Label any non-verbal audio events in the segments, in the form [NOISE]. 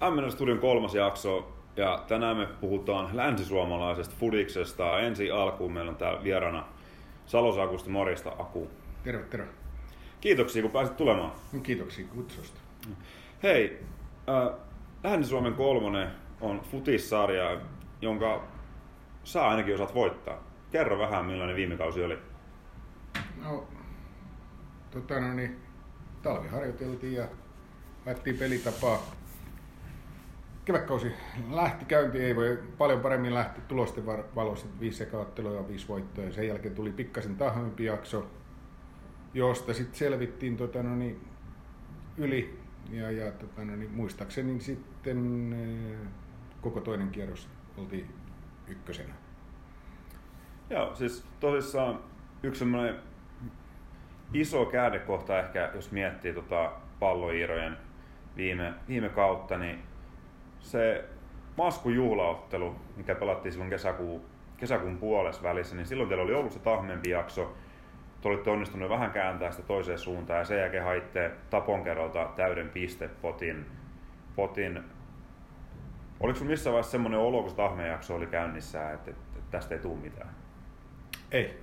MNL Studion kolmas jakso ja tänään me puhutaan länsisuomalaisesta fudiksesta. Ensi alkuun meillä on täällä vieraana Salos Akusti Morista Aku. Terve, terve. Kiitoksia kun pääsit tulemaan. No, kiitoksia kutsusta. Hei, äh, Länsi-Suomen kolmonen on futissarja, jonka sä ainakin osaat voittaa. Kerro vähän millainen viime kausi oli. No, tota no niin, talvi harjoiteltiin ja haettiin pelitapaa. Kevätkausi lähti käyntiin, ei voi paljon paremmin lähti tulosten valossa, viisi sekaottelua ja viisi voittoa. Sen jälkeen tuli pikkasen tahmempi jakso, josta sitten selvittiin tota no niin, yli. Ja, ja tota no niin, muistaakseni sitten eh, koko toinen kierros oltiin ykkösenä. Joo, siis tosissaan yksi semmoinen iso käännekohta ehkä, jos miettii tota palloiirojen viime, viime kautta, niin se Maskun juhlaottelu, mikä pelattiin silloin kesäkuun, kesäkuun puolessa välissä, niin silloin teillä oli ollut se tahmempi jakso. Te olitte onnistuneet vähän kääntää sitä toiseen suuntaan ja sen jälkeen haitte Tapon kerralta täyden pistepotin. Potin. Oliko sinulla missään vaiheessa semmoinen olo, kun se tahmejakso oli käynnissä, että, että, että tästä ei tule mitään? Ei.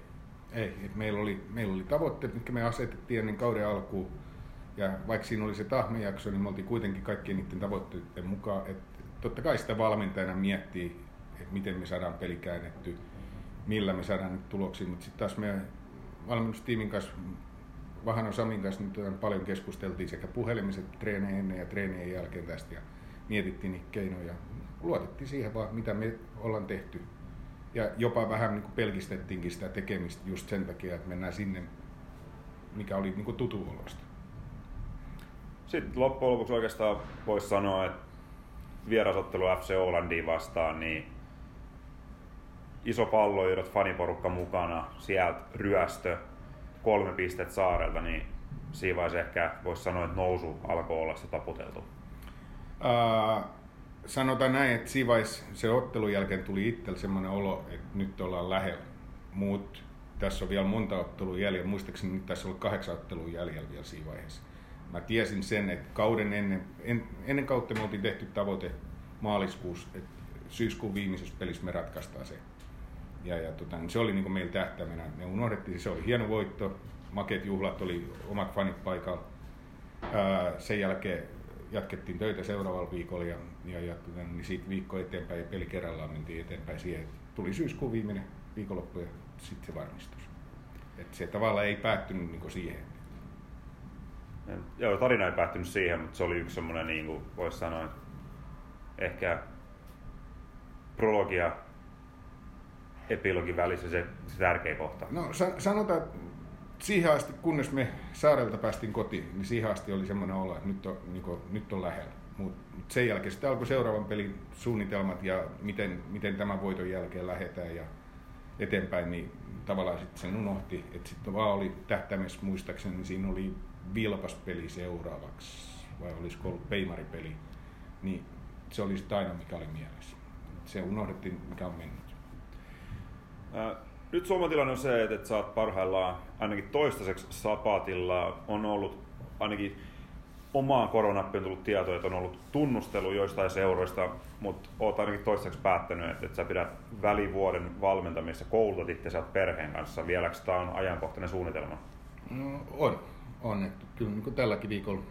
Ei. Meillä, oli, meillä oli tavoitteet, mitkä me asetettiin ennen kauden alkuun. Ja vaikka siinä oli se tahmejakso, niin me oltiin kuitenkin kaikkien niiden tavoitteiden mukaan. Et totta kai sitä valmentajana miettii, että miten me saadaan peli käännetty, millä me saadaan nyt tuloksia. Mutta sitten taas meidän valmennustiimin kanssa, Vahanon Samin kanssa nyt paljon keskusteltiin sekä puhelimiset treeneen ennen ja treenien jälkeen tästä. Ja mietittiin niitä keinoja. Luotettiin siihen vaan, mitä me ollaan tehty ja jopa vähän niin kuin pelkistettiinkin sitä tekemistä just sen takia, että mennään sinne, mikä oli niin kuin tutu olosta. Sitten loppujen lopuksi oikeastaan voisi sanoa, että vierasottelu FC Olandiin vastaan, niin iso palloirot, faniporukka mukana, sieltä ryöstö, kolme pistettä saarelta, niin siinä vaiheessa ehkä voisi sanoa, että nousu alkoi olla se taputeltu. Uh, sanotaan näin, että siinä vaiheessa se ottelun jälkeen tuli itsellä semmoinen olo, että nyt ollaan lähellä. Muut, tässä on vielä monta ottelua jäljellä. Muistaakseni nyt tässä on kahdeksan ottelua jäljellä vielä siinä vaiheessa. Mä tiesin sen, että kauden ennen, en, ennen kautta me oltiin tehty tavoite maaliskuussa, että syyskuun viimeisessä pelissä me ratkaistaan se. Ja, ja tota, niin se oli niin meillä tähtäimenä. Me unohdettiin, se oli hieno voitto. Makeet juhlat oli omat fanit paikalla. Ää, sen jälkeen jatkettiin töitä seuraavalla viikolla ja, ja, ja tota, niin siitä viikko eteenpäin ja peli kerrallaan mentiin eteenpäin siihen, että tuli syyskuun viimeinen viikonloppu ja sitten se varmistus. että se tavallaan ei päättynyt niin siihen. Joo, tarina ei päättynyt siihen, mutta se oli yksi semmoinen, niin kuin voisi sanoa, ehkä prologia epilogin välissä se, se tärkeä kohta. No sanotaan, että siihen asti, kunnes me saarelta päästiin kotiin, niin siihen asti oli semmoinen olo, että nyt on, niin kuin, nyt on lähellä. Mutta mut sen jälkeen sitten alkoi seuraavan pelin suunnitelmat ja miten, miten tämän voiton jälkeen lähdetään ja eteenpäin, niin tavallaan sitten sen unohti. Että sitten vaan oli tähtäimessä muistaakseni, niin siinä oli vilpaspeli seuraavaksi, vai olisiko ollut peimaripeli. Niin se oli sitten aina, mikä oli mielessä. Se unohdettiin, mikä on mennyt. Ää, nyt Suomen tilanne on se, että, että sä oot parhaillaan ainakin toistaiseksi sapatilla. On ollut ainakin omaan koronappiin tullut tieto, että on ollut tunnustelu joistain seuroista, mutta oot ainakin toistaiseksi päättänyt, että, että sä pidät välivuoden valmentamista, koulutat itse perheen kanssa. Vieläkö tämä on ajankohtainen suunnitelma? No, on. On. Että kyllä niin kuin tälläkin viikolla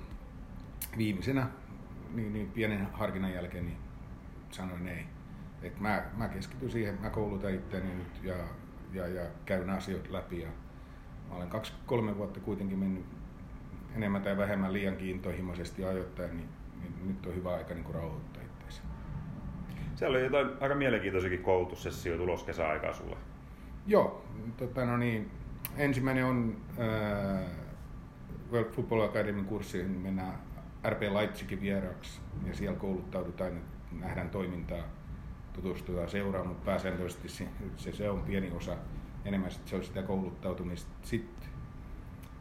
viimeisenä niin, niin pienen harkinnan jälkeen niin sanoin ei. Et mä, mä keskityn siihen, mä koulutan itseäni nyt ja ja, ja käyn asioita läpi. Ja mä olen kaksi-kolme vuotta kuitenkin mennyt enemmän tai vähemmän liian kiintohimoisesti ajoittain, niin, niin nyt on hyvä aika niin rauhoittaa itseänsä. Siellä oli jotain aika mielenkiintoisiakin koulutussessioita tulos kesäaikaa sulle. Joo, tota, no niin, ensimmäinen on äh, World Football Academy kurssi, niin mennään RP Leipzigin vieraaksi ja siellä kouluttaudutaan, nähdään toimintaa tutustutaan seuraan, mutta pääsääntöisesti se, se, se on pieni osa enemmän sit se on sitä kouluttautumista. Sitten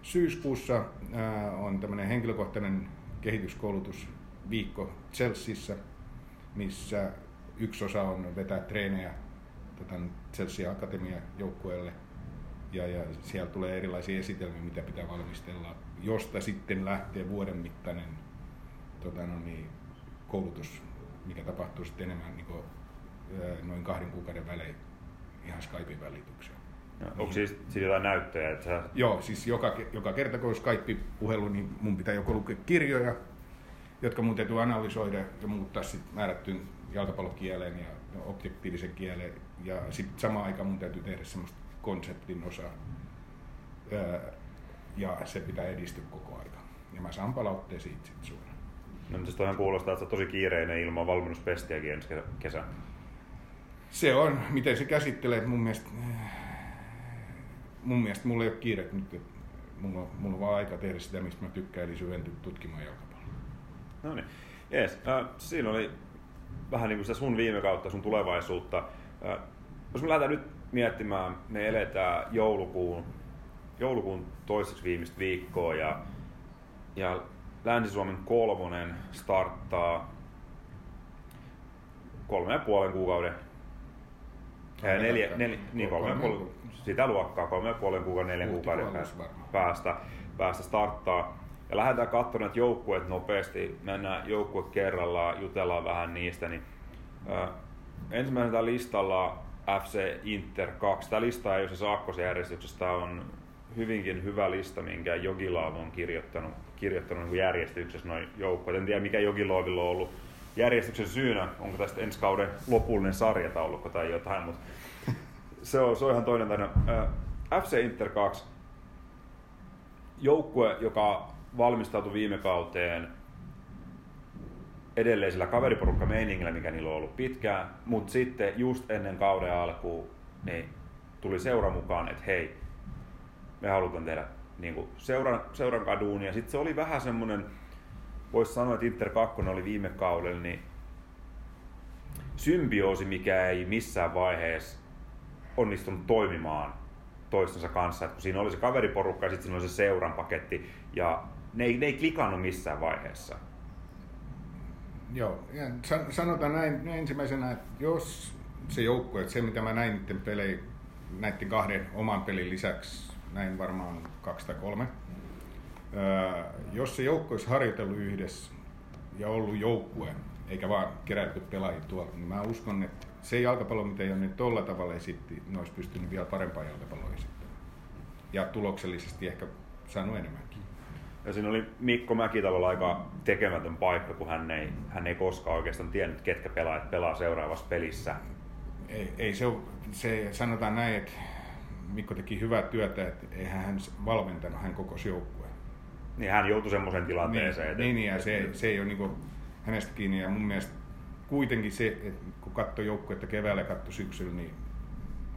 syyskuussa ää, on tämmöinen henkilökohtainen kehityskoulutusviikko Chelseassa, missä yksi osa on vetää treenejä tätä Chelsea Akatemia joukkueelle ja, ja siellä tulee erilaisia esitelmiä, mitä pitää valmistella, josta sitten lähtee vuoden mittainen tota no niin, koulutus, mikä tapahtuu sitten enemmän niin kuin, noin kahden kuukauden välein ihan Skypein välityksellä. No, onko siis, jotain näyttöjä? Että sä... Joo, siis joka, joka kerta kun on Skype-puhelu, niin mun pitää joko lukea kirjoja, jotka mun täytyy analysoida ja muuttaa sitten määrättyyn jalkapallokieleen ja objektiivisen kieleen. Ja sitten samaan aikaan mun täytyy tehdä semmoista konseptin osaa. Ja se pitää edistyä koko aika. Ja mä saan palautteen siitä sitten suoraan. No mutta toihan kuulostaa, että tosi kiireinen ilman valmennuspestiäkin ensi kesä. Se on, miten se käsittelee, mun mielestä, mun mielestä mulla ei ole kiire nyt, mulla on, mulla on vaan aika tehdä sitä, mistä mä tykkään, eli syventyä tutkimaan jalkapalloa. No niin, jees. Äh, siinä oli vähän niin kuin sitä sun viime kautta, sun tulevaisuutta. Äh, jos me lähdetään nyt miettimään, me eletään joulukuun, joulukuun toiseksi viimeistä viikkoa ja, ja Länsi-Suomen kolmonen starttaa kolme ja puolen kuukauden Ää, neljä, neljä, niin kolme, kolme, sitä luokkaa, kolme ja puolen kuukauden, neljän kuukauden päästä, päästä starttaa. Ja lähdetään katsomaan näitä joukkueet nopeasti, mennään joukkue kerrallaan, jutellaan vähän niistä. Niin, äh, ensimmäisenä listalla FC Inter 2. Tämä lista ei ole se aakkosjärjestyksessä, tämä on hyvinkin hyvä lista, minkä Jogilaav on kirjoittanut, kirjoittanut niin järjestyksessä noin joukkueet. En tiedä mikä Jogilaavilla on ollut järjestyksen syynä, onko tästä ensi kauden lopullinen sarjataulukko tai jotain, mutta [LAUGHS] se on, se on ihan toinen tarina. FC Inter 2, joukkue, joka valmistautui viime kauteen edelleen sillä kaveriporukka meiningillä, mikä niillä on ollut pitkään, mutta sitten just ennen kauden alkuun niin tuli seura mukaan, että hei, me halutaan tehdä niin kuin seuran, seuran kaduun. Ja sitten se oli vähän semmoinen, voisi sanoa, että Inter 2 oli viime kaudella, niin symbioosi, mikä ei missään vaiheessa onnistunut toimimaan toistensa kanssa. Et kun siinä oli se kaveriporukka ja sitten siinä oli se seuran paketti ja ne ei, ne ei klikannut missään vaiheessa. Joo, ja sanotaan näin ensimmäisenä, että jos se joukkue, että se mitä mä näin niiden pelejä, näiden kahden oman pelin lisäksi, näin varmaan kaksi tai kolme, jos se joukkue olisi harjoitellut yhdessä ja ollut joukkue, eikä vaan kerätty pelaajia tuolta, niin mä uskon, että se jalkapallo, mitä Jonni tuolla tavalla esitti, ne olisi pystynyt vielä parempaa jalkapalloa esittämään. Ja tuloksellisesti ehkä saanut enemmänkin. Ja siinä oli Mikko Mäkitalolla aika tekemätön paikka, kun hän ei, hän ei koskaan oikeastaan tiennyt, ketkä pelaajat pelaa seuraavassa pelissä. Ei, ei se, ole, se, sanotaan näin, että Mikko teki hyvää työtä, että eihän hän valmentanut, hän koko joukkueen. Niin hän joutui semmoiseen tilanteeseen. Niin, että, niin, ja se, se ei ole niin hänestä kiinni. Ja mun mielestä kuitenkin se, että kun katsoi joukkuetta keväällä ja katsoi syksyllä, niin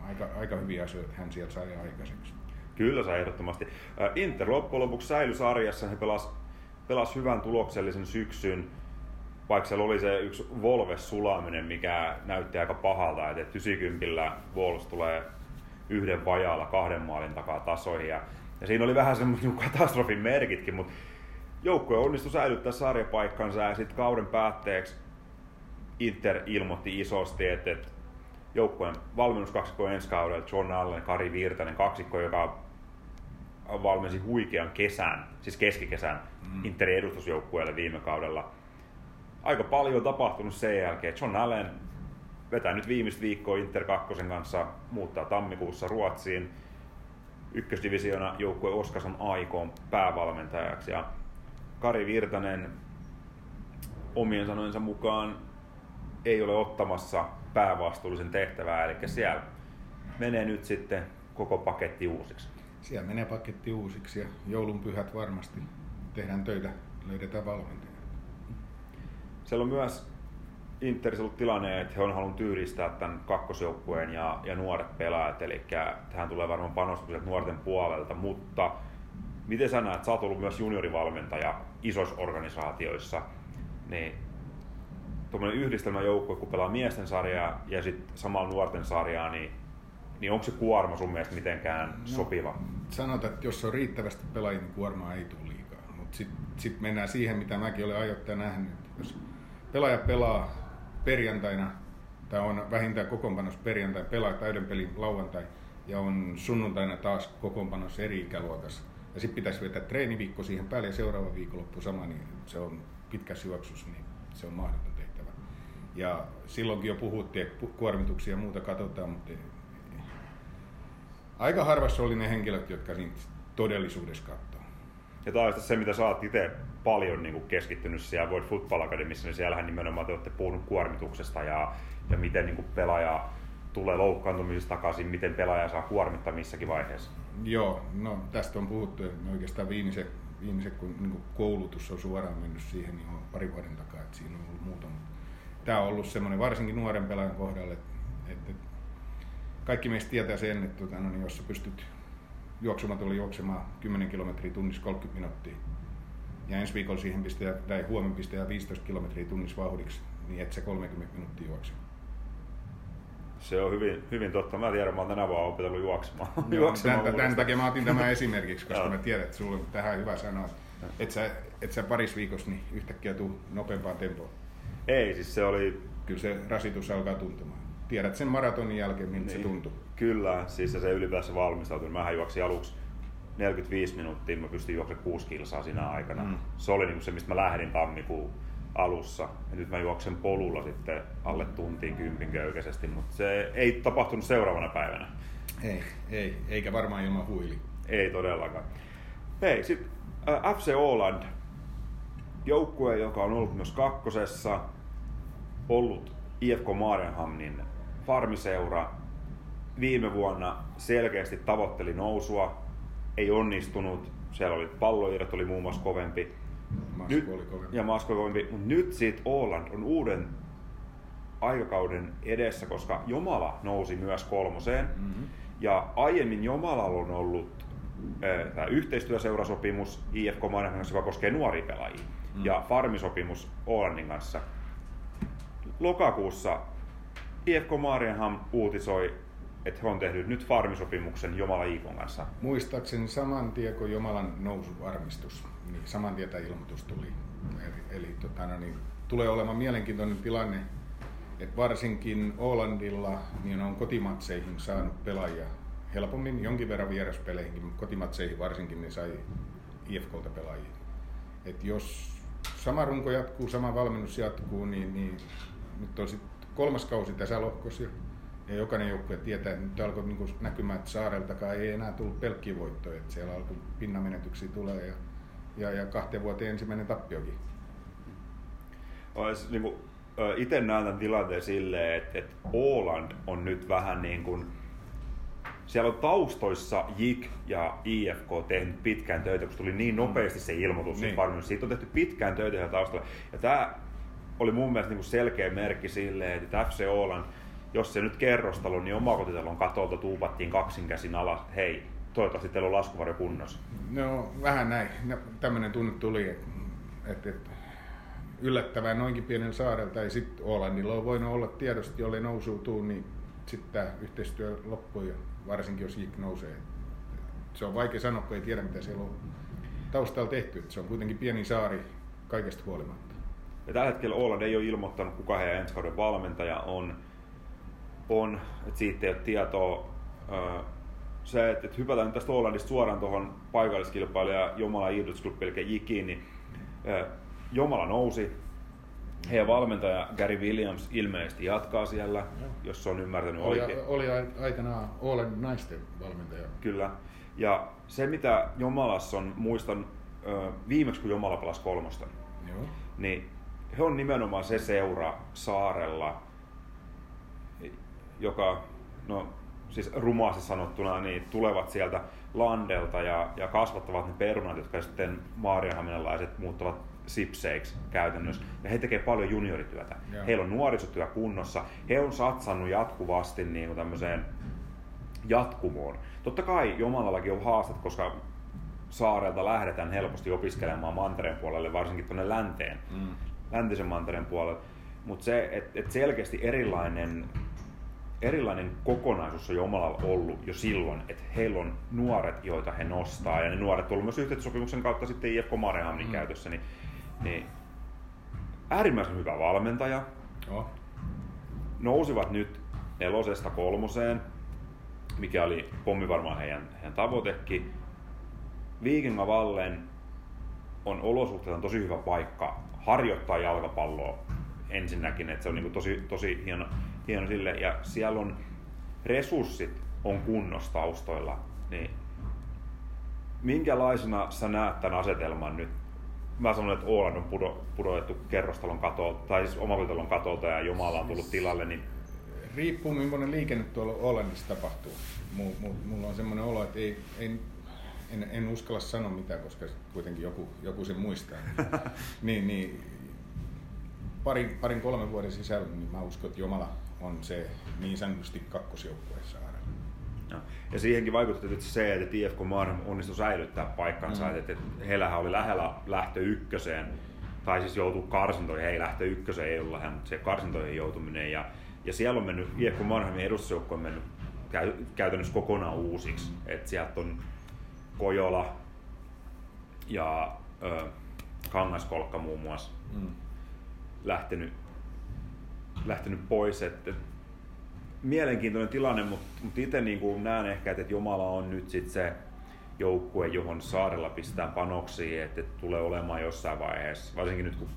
aika, aika hyviä asioita hän siellä sai aikaiseksi. Kyllä sai ehdottomasti. Inter loppujen lopuksi säilyi sarjassa, he pelasi pelas hyvän tuloksellisen syksyn, vaikka siellä oli se yksi Volves sulaminen, mikä näytti aika pahalta, että 90 Wolves tulee yhden vajaalla kahden maalin takaa tasoihin. Ja, ja siinä oli vähän semmoinen katastrofin merkitkin, mutta joukkue onnistui säilyttää sarjapaikkansa ja sitten kauden päätteeksi Inter ilmoitti isosti, että, että joukkueen valmennuskaksikko ensi kaudella John Allen, Kari Virtanen, kaksikko, joka valmensi huikean kesän, siis keskikesän mm. Interin edustusjoukkueelle viime kaudella. Aika paljon on tapahtunut sen jälkeen. John Allen vetää nyt viimeistä viikkoa Inter 2 kanssa, muuttaa tammikuussa Ruotsiin. Ykkösdivisiona joukkue Oskason aikoon päävalmentajaksi. Ja Kari Virtanen omien sanojensa mukaan ei ole ottamassa päävastuullisen tehtävää, eli siellä menee nyt sitten koko paketti uusiksi. Siellä menee paketti uusiksi ja joulunpyhät varmasti tehdään töitä, löydetään valmentajia. Siellä on myös Interissä ollut tilanne, että he on halunnut tyylistää tämän kakkosjoukkueen ja, ja nuoret pelaajat, eli tähän tulee varmaan panostukset nuorten puolelta, mutta miten sä näet, sä oot ollut myös juniorivalmentaja isoissa organisaatioissa, niin tuommoinen yhdistelmäjoukkue, kun pelaa miesten sarjaa ja sitten samalla nuorten sarjaa, niin, niin onko se kuorma sun mielestä mitenkään no, sopiva? Sanotaan, että jos on riittävästi pelaajia, niin kuormaa ei tule liikaa. Mutta sitten sit mennään siihen, mitä mäkin olen ajoittaja nähnyt. Jos pelaaja pelaa perjantaina, tai on vähintään kokoonpanossa perjantai, pelaa täyden pelin lauantai, ja on sunnuntaina taas kokoonpanossa eri ikäluokassa. Ja sitten pitäisi vetää treeniviikko siihen päälle ja seuraava viikonloppu sama, niin se on pitkä syöksus, niin se on mahdoton tehtävä. Ja silloinkin jo puhuttiin, että kuormituksia ja muuta katsotaan, mutta aika harvassa oli ne henkilöt, jotka niitä todellisuudessa katsoo. Ja on se, mitä sä oot itse paljon niin kuin keskittynyt siellä World Football Academissa, niin siellähän nimenomaan te olette puhunut kuormituksesta ja, ja miten niin kuin pelaaja tulee loukkaantumisesta takaisin, miten pelaaja saa kuormittaa missäkin vaiheessa. Joo, no tästä on puhuttu oikeastaan viimeisen, viimeisen kun niin koulutus on suoraan mennyt siihen, niin on pari vuoden takaa, että siinä on ollut muuta. Tämä on ollut semmoinen varsinkin nuoren pelaajan kohdalla, että, että kaikki meistä tietää sen, että tota, no, niin jos sä pystyt juoksumatolla juoksemaan 10 kilometriä tunnissa 30 minuuttia, ja ensi viikolla siihen pistää, tai huomenna pistää 15 kilometriä tunnissa vauhdiksi, niin et sä 30 minuuttia juokse. Se on hyvin, hyvin totta. Mä tiedän, mä oon tänä vuonna opetellut juoksemaan. Joo, [LAUGHS] juoksemaan tämän, tämän takia mä otin tämän [LAUGHS] esimerkiksi, koska mä tiedän, että sulla on tähän hyvä sanoa. Että sä, et sä paris viikossa niin yhtäkkiä tuu nopeampaan tempoon. Ei, siis se oli... Kyllä se rasitus alkaa tuntumaan. Tiedät sen maratonin jälkeen, miltä niin, se tuntuu. Kyllä, siis se ylipäänsä valmistautunut. Mähän juoksin aluksi 45 minuuttia, mä pystyn juoksemaan 6 kilsaa siinä aikana. Mm. Se oli niin se, mistä mä lähdin tammikuun alussa. Ja nyt mä juoksen polulla sitten alle tuntiin kympin köykäisesti, mutta se ei tapahtunut seuraavana päivänä. Ei, ei, eikä varmaan ilman huili. Ei todellakaan. Hei, sitten äh, FC Åland, joukkue, joka on ollut myös kakkosessa, ollut IFK Marenhamnin farmiseura. Viime vuonna selkeästi tavoitteli nousua, ei onnistunut. Siellä oli palloirot oli muun muassa kovempi nyt, oli kovempi. Ja Masko oli kovempi. Mutta nyt siitä Åland on uuden aikakauden edessä, koska Jomala nousi myös kolmoseen. Mm-hmm. Ja aiemmin Jomalalla on ollut äh, tämä yhteistyöseurasopimus IFK kanssa, joka koskee nuoria pelaajia. Mm. Ja farmisopimus Ålandin kanssa. Lokakuussa IFK Marienham uutisoi, että he on tehnyt nyt farmisopimuksen Jomala Iikon kanssa. Muistaakseni saman tien, kun Jomalan nousuvarmistus niin saman tien tämä ilmoitus tuli. Eli, eli tota, no, niin, tulee olemaan mielenkiintoinen tilanne, että varsinkin Ålandilla niin on kotimatseihin saanut pelaajia helpommin, jonkin verran vieraspeleihinkin, mutta kotimatseihin varsinkin ne sai IFKlta pelaajia. Et jos sama runko jatkuu, sama valmennus jatkuu, niin, niin nyt on sitten kolmas kausi tässä lohkossa ja jokainen joukkue tietää, että nyt alkoi niin näkymään, että saareltakaan ei enää tullut pelkkiä voittoja, että siellä alkoi pinnamenetyksiä tulee ja ja, ja kahteen vuoteen ensimmäinen tappiokin. Olisi, niin kuin, itse näen tämän tilanteen silleen, että, että Åland on nyt vähän niin kuin, siellä on taustoissa JIK ja IFK tehnyt pitkään töitä, kun tuli niin nopeasti se ilmoitus, niin. varmaan siitä on tehty pitkään töitä siellä taustalla. Ja tämä oli mun mielestä niin kuin selkeä merkki silleen, että FC Åland, jos se nyt kerrostalo, niin omakotitalon katolta tuupattiin kaksinkäsin alas, hei, toivottavasti teillä on laskuvarjo kunnossa. No vähän näin. No, tämmöinen tunne tuli, että et, et, yllättävää noinkin pienen saarelta. Ja sitten Ålandilla on voinut olla tiedosta, jolle nousuu tuu, niin sitten tämä yhteistyö loppuu, ja varsinkin jos JIK nousee. Se on vaikea sanoa, kun ei tiedä mitä siellä on taustalla tehty. Se on kuitenkin pieni saari kaikesta huolimatta. Ja tällä hetkellä Åland ei ole ilmoittanut, kuka heidän ensi kauden valmentaja on. On että siitä ei ole tietoa se, että, hypätään tästä Hollandista suoraan tuohon paikalliskilpailija Jomala Idrottsklubb, eli Jikiin, niin Jomala nousi. Heidän valmentaja Gary Williams ilmeisesti jatkaa siellä, Joo. jos on ymmärtänyt oli, oikein. Oli aikanaan Olen naisten valmentaja. Kyllä. Ja se, mitä Jomalassa on, muistan viimeksi kun Jomala pelasi kolmosta, Joo. niin he on nimenomaan se seura saarella, joka, no siis rumaasti sanottuna, niin tulevat sieltä landelta ja, ja kasvattavat ne perunat, jotka sitten maarianhaminalaiset muuttavat sipseiksi käytännössä. Ja he tekevät paljon juniorityötä. Joo. Heillä on nuorisotyö kunnossa. He on satsannut jatkuvasti niin kuin tämmöiseen jatkumoon. Totta kai Jomalallakin on haastat, koska saarelta lähdetään helposti opiskelemaan mantereen puolelle, varsinkin tuonne länteen, mm. läntisen mantereen puolelle. Mutta se, että et selkeästi erilainen erilainen kokonaisuus on Jumalalla ollut jo silloin, että heillä on nuoret, joita he nostaa, ja ne nuoret on myös yhteistyösopimuksen kautta sitten IFK Marehamnin mm. käytössä, niin, niin äärimmäisen hyvä valmentaja. Joo. Nousivat nyt nelosesta kolmoseen, mikä oli pommi varmaan heidän, heidän tavoitekin. Viikinga Vallen on olosuhteiltaan tosi hyvä paikka harjoittaa jalkapalloa ensinnäkin, että se on niin tosi, tosi hieno, hieno sille. Ja siellä on resurssit on kunnossa taustoilla, niin minkälaisena sä näet tämän asetelman nyt? Mä sanon, että Oolan on pudo, pudotettu kerrostalon katolta, tai siis omakotitalon katolta ja Jumala on tullut tilalle, niin riippuu millainen liikenne tuolla Ollannissa tapahtuu. Mulla on semmoinen olo, että ei, ei, en, en uskalla sanoa mitään, koska kuitenkin joku, joku sen muistaa. [LAUGHS] niin, niin, parin, parin kolmen vuoden sisällä niin mä uskon, että Jumala on se niin sanotusti kakkosjoukkueessa aina. Ja, ja siihenkin vaikutti tietysti se, että IFK Marham onnistui säilyttää paikkansa, mm. että, että heillähän oli lähellä lähtö ykköseen, tai siis joutuu karsintoihin, ei lähtö ykköseen ei ollut lähellä, mutta se karsintoihin joutuminen. Ja, ja siellä on mennyt, IFK Marhamin edustusjoukko on mennyt käy, käytännössä kokonaan uusiksi. että sieltä on Kojola ja ö, Kangaskolkka muun muassa mm. lähtenyt, lähtenyt pois. Et, et, mielenkiintoinen tilanne, mutta mut itse niin näen ehkä, että Jumala on nyt sit se joukkue, johon saarella pistetään panoksia, että et tulee olemaan jossain vaiheessa, varsinkin nyt kun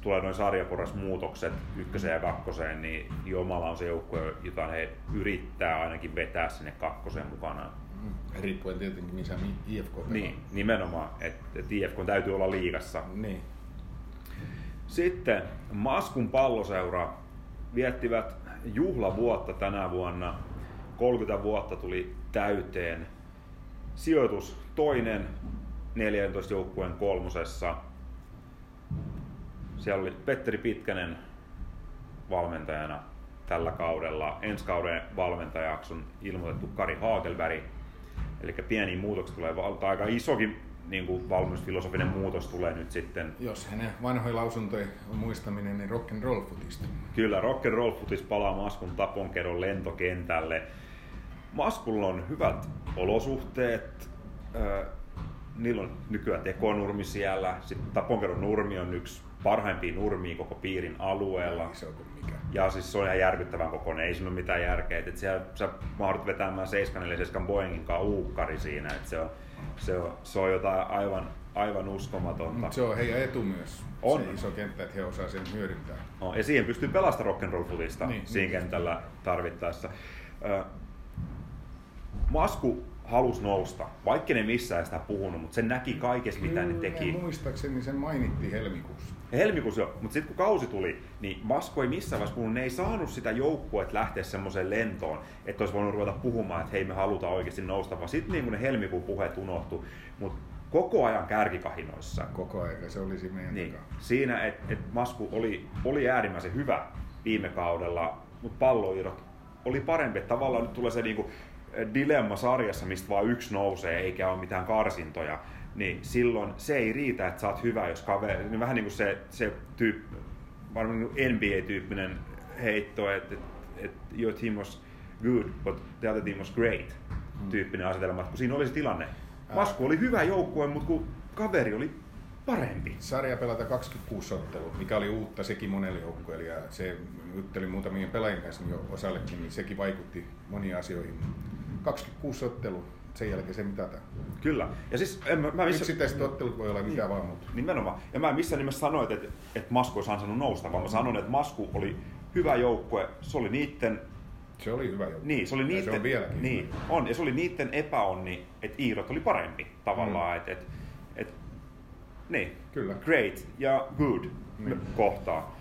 tulee noin sarjaporrasmuutokset ykköseen ja kakkoseen, niin Jomala on se joukkue, jota he yrittää ainakin vetää sinne kakkoseen mukana. Mm. Riippuen tietenkin, missä IFK pelaa. Niin, nimenomaan, että et IFK täytyy olla liigassa. Niin. Sitten Maskun palloseura viettivät juhlavuotta tänä vuonna. 30 vuotta tuli täyteen. Sijoitus toinen 14 joukkueen kolmosessa siellä oli Petteri Pitkänen valmentajana tällä kaudella. Ensi kauden valmentajaksi on ilmoitettu Kari Haakelberg. Eli pieni muutoksia tulee, aika isokin niin kuin valmennusfilosofinen muutos tulee nyt sitten. Jos hänen vanhoja lausuntoja on muistaminen, niin rock and roll futista. Kyllä, rock and roll futis palaa Maskun Taponkedon lentokentälle. Maskulla on hyvät olosuhteet. Niillä on nykyään tekonurmi siellä. Sitten Taponkedon nurmi on yksi parhaimpia nurmia koko piirin alueella. Se on mikä. Ja siis se on ihan järkyttävän kokoinen, ei siinä ole mitään järkeä. Et siellä sä mahdut vetämään 747 Boeingin kanssa uukkari siinä, että se on, se on, se on jotain aivan, aivan uskomatonta. Mut se on heidän etu myös, on. se iso kenttä, että he osaa sen hyödyntää. No, ja siihen pystyy pelastamaan rock'n'roll futista niin, siinä niin. kentällä tarvittaessa. Masku halusi nousta, vaikka ne missään sitä puhunut, mutta se näki kaikessa mitä ne teki. Muistaakseni sen mainittiin helmikuussa. Helmikuussa jo, mutta sitten kun kausi tuli, niin Masko ei missään vaiheessa puhunut, ne ei saanut sitä joukkoa, että lähteä semmoiseen lentoon, että olisi voinut ruveta puhumaan, että hei me halutaan oikeasti nousta, vaan sitten niin kun ne helmikuun puheet unohtu, mutta koko ajan kärkikahinoissa. Koko ajan, se olisi meidän niin, Siinä, että et Masku oli, oli äärimmäisen hyvä viime kaudella, mutta palloirot oli parempi. Tavallaan nyt tulee se niinku dilemma sarjassa, mistä vaan yksi nousee eikä ole mitään karsintoja niin silloin se ei riitä, että sä oot hyvä, jos kaveri, niin vähän niin kuin se, se tyyp, varmaan niin NBA-tyyppinen heitto, että et, et your team was good, but the other team was great, mm. tyyppinen asetelma, kun siinä oli se tilanne. Masku oli hyvä joukkue, mutta kun kaveri oli parempi. Sarja pelata 26 ottelua, mikä oli uutta sekin monelle joukkueelle ja se juttelin muutamien pelaajien kanssa jo osallekin, niin sekin vaikutti moniin asioihin. 26 ottelua, sen jälkeen se mitataan. Kyllä. Ja siis en mä, mä missä... Yksittäiset ottelut voi olla mitä niin, vaan muuta. Nimenomaan. Ja mä missään nimessä sanoin, että, että Masku olisi ansainnut nousta, vaan mä sanon, että Masku oli hyvä joukkue. Se oli niitten se oli hyvä joukkue. Niin, se oli niitten, se on vieläkin. Niin, on. Ja se oli niitten epäonni, että Iirot oli parempi tavallaan. Mm. Että et, et, niin, Kyllä. great ja good niin. kohtaa.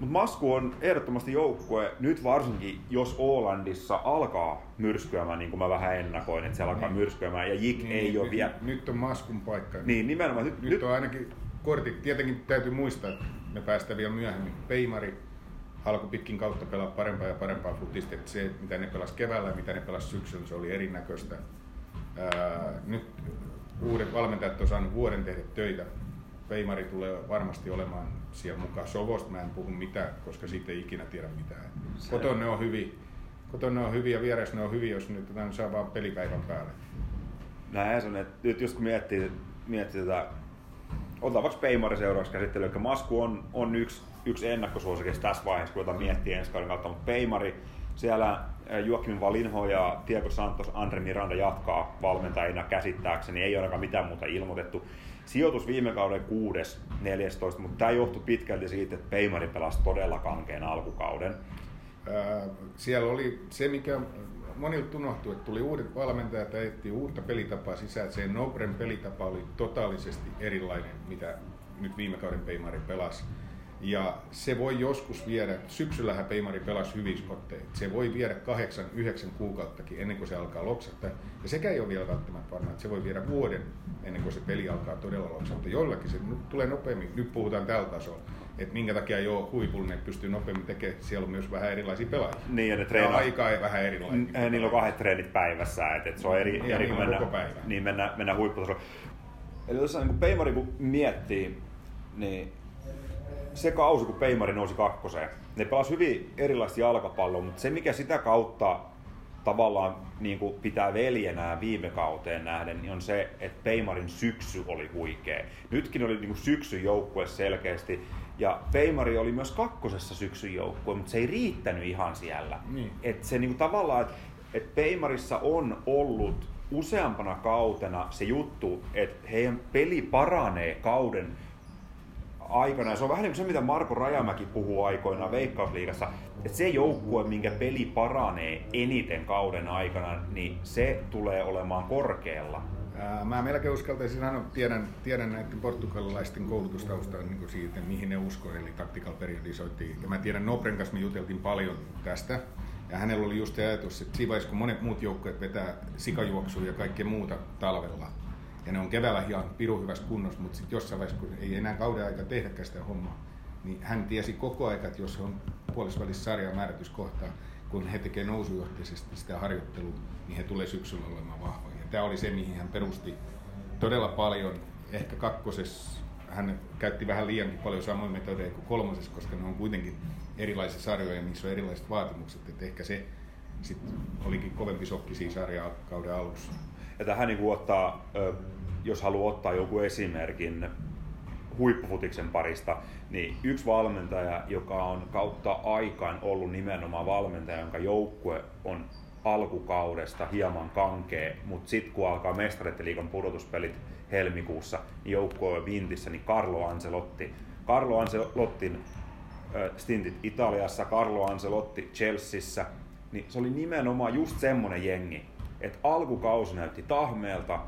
Mutta Masku on ehdottomasti joukkue, nyt varsinkin jos Ålandissa alkaa myrskyämään, niin kuin mä vähän ennakoin, että se alkaa niin. myrskyämään, ja Jik niin, ei ole vielä... Nyt on Maskun paikka. Niin, nimenomaan. Nyt, nyt, nyt on ainakin kortit. Tietenkin täytyy muistaa, että me päästään vielä myöhemmin. Peimari alkoi pitkin kautta pelaa parempaa ja parempaa futista. Että se, mitä ne pelasi keväällä ja mitä ne pelasi syksyllä, se oli erinäköistä. Ää, nyt uudet valmentajat on saanut vuoden tehdä töitä Peimari tulee varmasti olemaan siellä mukaan. Sovosta mä en puhu mitään, koska siitä ei ikinä tiedä mitään. Koton ne on hyvin, koton ne on hyviä ja vieressä ne on hyviä, jos nyt tämän saa vaan pelipäivän päälle. Näin se on, että nyt just kun miettii, miettii tätä, otetaan vaikka Peimari seuraavaksi käsittelyyn, eli Masku on, on yksi, yksi ennakkosuosikin tässä vaiheessa, kun otetaan miettiä ensi kauden kautta, mutta Peimari, siellä Joakim Valinho ja Diego Santos, Andre Miranda jatkaa valmentajina käsittääkseni, ei ainakaan mitään muuta ilmoitettu. sijoitus viime kauden 6, 14, mutta tämä johtui pitkälti siitä, että Peimari pelasi todella kankeen alkukauden. siellä oli se, mikä monilta unohtui, että tuli uudet valmentajat ja uutta pelitapaa sisään. Se Nobren pelitapa oli totaalisesti erilainen, mitä nyt viime kauden Peimari pelasi. Ja se voi joskus viedä, syksyllähän Peimari pelasi hyvin skotteja, se voi viedä kahdeksan, yhdeksän kuukauttakin ennen kuin se alkaa loksattaa. Ja sekä ei ole vielä välttämättä varma, että se voi viedä vuoden ennen kuin se peli alkaa todella loksattaa. Joillakin se tulee nopeammin, nyt puhutaan tällä tasolla että minkä takia jo huipullinen pystyy nopeammin tekemään, siellä on myös vähän erilaisia pelaajia. Niin, ja ne treenaa. aika ei vähän erilainen. N- niillä on kahdet treenit päivässä, että, että se on eri, ja eri niin kuin mennä, koko päivä. Niin, mennä, mennä huipputasolla. Eli tuossa niin Peimari kun miettii, niin se kausi, kun Peimari nousi kakkoseen, ne pelasi hyvin erilaista jalkapalloa, mutta se mikä sitä kautta tavallaan niin kuin pitää veljenää viime kauteen nähden, niin on se, että Peimarin syksy oli huikea. Nytkin oli niin kuin syksyn joukkue selkeästi, ja Peimari oli myös kakkosessa syksyn joukkue, mutta se ei riittänyt ihan siellä. Niin. Et se niin kuin tavallaan, että et Peimarissa on ollut useampana kautena se juttu, että heidän peli paranee kauden aikana. Ja se on vähän niin kuin se, mitä Marko Rajamäki puhuu aikoinaan Veikkausliigassa, että se joukkue, minkä peli paranee eniten kauden aikana, niin se tulee olemaan korkealla. Mä melkein uskaltaisin sanoa, tiedän, tiedän näiden portugalilaisten koulutustaustaa niin siitä, mihin ne uskoo, eli tactical periodisointiin. Ja mä tiedän, Nobren kanssa me juteltiin paljon tästä. Ja hänellä oli just ajatus, että siinä vaiheessa, kun monet muut joukkueet vetää sikajuoksua ja kaikkea muuta talvella, ja ne on keväällä ihan pirun hyvässä kunnossa, mutta sitten jossain vaiheessa, kun ei enää kauden aika tehdäkään sitä hommaa, niin hän tiesi koko ajan, että jos on puolisvälissä sarjaa määrätyskohtaa, kun he tekevät nousujohteisesti sitä harjoittelua, niin he tulee syksyllä olemaan vahvoja. Ja tämä oli se, mihin hän perusti todella paljon. Ehkä kakkosessa hän käytti vähän liiankin paljon samoin metodeja kuin kolmosessa, koska ne on kuitenkin erilaisia sarjoja ja niissä on erilaiset vaatimukset. Että ehkä se sitten olikin kovempi sokki siinä sarjakauden alussa. Ja tähän niin ottaa, jos haluaa ottaa joku esimerkin huippufutiksen parista, niin yksi valmentaja, joka on kautta aikaan ollut nimenomaan valmentaja, jonka joukkue on alkukaudesta hieman kankee, mutta sitten kun alkaa mestareiden liigan pudotuspelit helmikuussa, niin joukkue on vintissä, niin Carlo Ancelotti. Carlo Ancelottin stintit Italiassa, Carlo Ancelotti Chelseassa, niin se oli nimenomaan just semmonen jengi, että alkukausi näytti tahmeelta,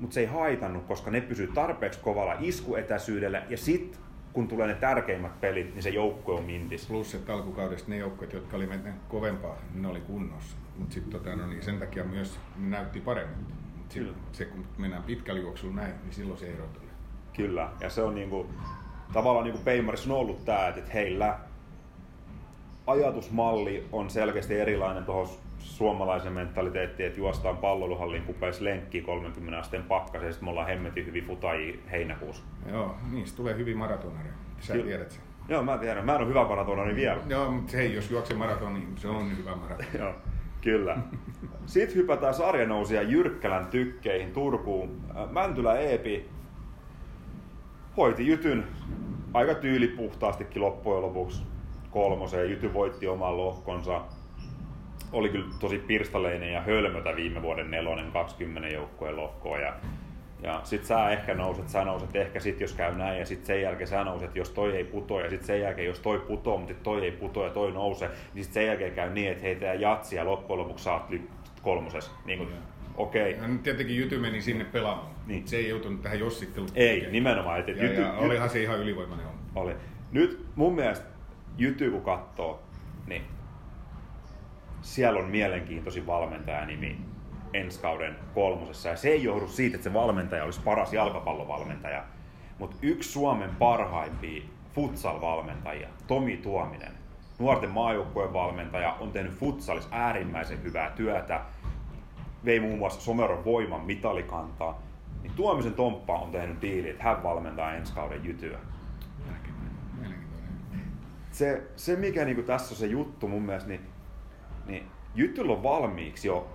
mutta se ei haitannut, koska ne pysyy tarpeeksi kovalla iskuetäisyydellä ja sitten kun tulee ne tärkeimmät pelit, niin se joukkue on mintis. Plus, että alkukaudesta ne joukkueet, jotka oli menneet kovempaa, niin ne oli kunnossa. Mutta sitten tota, no niin sen takia myös ne näytti paremmin. Mut sit, se, kun mennään pitkällä juoksulla näin, niin silloin se ero tulee. Kyllä, ja se on niinku, tavallaan niinku Peimarissa on ollut tämä, että heillä ajatusmalli on selkeästi erilainen tuohon suomalaisen mentaliteettiin, että juostaan palloiluhalliin kupeissa lenkkiä 30 asteen pakkaseen, sitten me ollaan hemmetin hyvin futajia heinäkuussa. Joo, niistä tulee hyvin maratonari. Sä Ky- tiedät sen. Joo, mä tiedän. Mä en ole hyvä maratonari vielä. Joo, mutta hei, jos juoksee maraton, niin se on hyvä maraton. [LAUGHS] Joo, kyllä. Sitten hypätään sarjanousia Jyrkkälän tykkeihin Turkuun. Mäntylä Eepi hoiti Jytyn aika tyylipuhtaastikin loppujen lopuksi kolmoseen. Jyty voitti oman lohkonsa oli kyllä tosi pirstaleinen ja hölmötä viime vuoden nelonen 20 joukkueen lohkoa. Ja, ja sit sä ehkä nouset, sä nouset ehkä sit jos käy näin ja sit sen jälkeen sä nouset, jos toi ei puto ja sit sen jälkeen jos toi putoo, mutta toi ei puto ja toi nousee, niin sit sen jälkeen käy niin, että heitä jatsi ja loppujen lopuksi saat kolmosessa. Niin kuin, okei. Okay. Ja tietenkin Jyty meni sinne pelaamaan. Niin. Se ei joutunut tähän jossitteluun. Ei, tekemään. nimenomaan. Että ja, jyty, ja olihan se ihan ylivoimainen on. Oli. Nyt mun mielestä Jyty kun katsoo, niin siellä on mielenkiintoisin valmentajanimi ensi kauden kolmosessa. Ja se ei johdu siitä, että se valmentaja olisi paras jalkapallovalmentaja, mutta yksi Suomen parhaimpia futsal-valmentajia, Tomi Tuominen, nuorten maajoukkueen valmentaja, on tehnyt futsalis äärimmäisen hyvää työtä, vei muun muassa Someron voiman mitalikantaa, niin Tuomisen Tomppa on tehnyt diili, että hän valmentaa ensi kauden jytyä. Se, se mikä niin tässä on se juttu mun mielestä, niin niin Jyttyllä on valmiiksi jo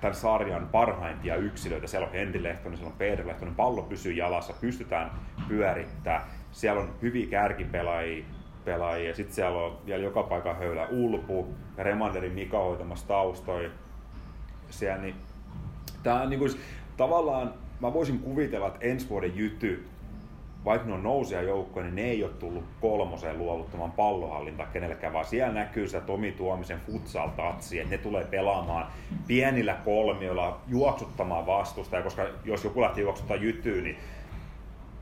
tämän sarjan parhaimpia yksilöitä. Siellä on Hendi Lehtonen, siellä on Peter Lehtonen, pallo pysyy jalassa, pystytään pyörittämään. Siellä on hyviä kärkipelaajia, pelaajia. Sitten siellä on vielä joka paikan höylä Ulpu ja Remanderin Mika hoitamassa taustoi. Siellä, niin, tää on niin kuin, tavallaan mä voisin kuvitella, että ensi vuoden jyty, vaikka ne on nousia joukkoja, niin ne ei ole tullut kolmoseen luovuttamaan pallohallinta kenellekään, vaan siellä näkyy se Tomi Tuomisen futsal-tatsi, että ne tulee pelaamaan pienillä kolmioilla, juoksuttamaan vastusta, ja koska jos joku lähti juoksuttaa jytyyn, niin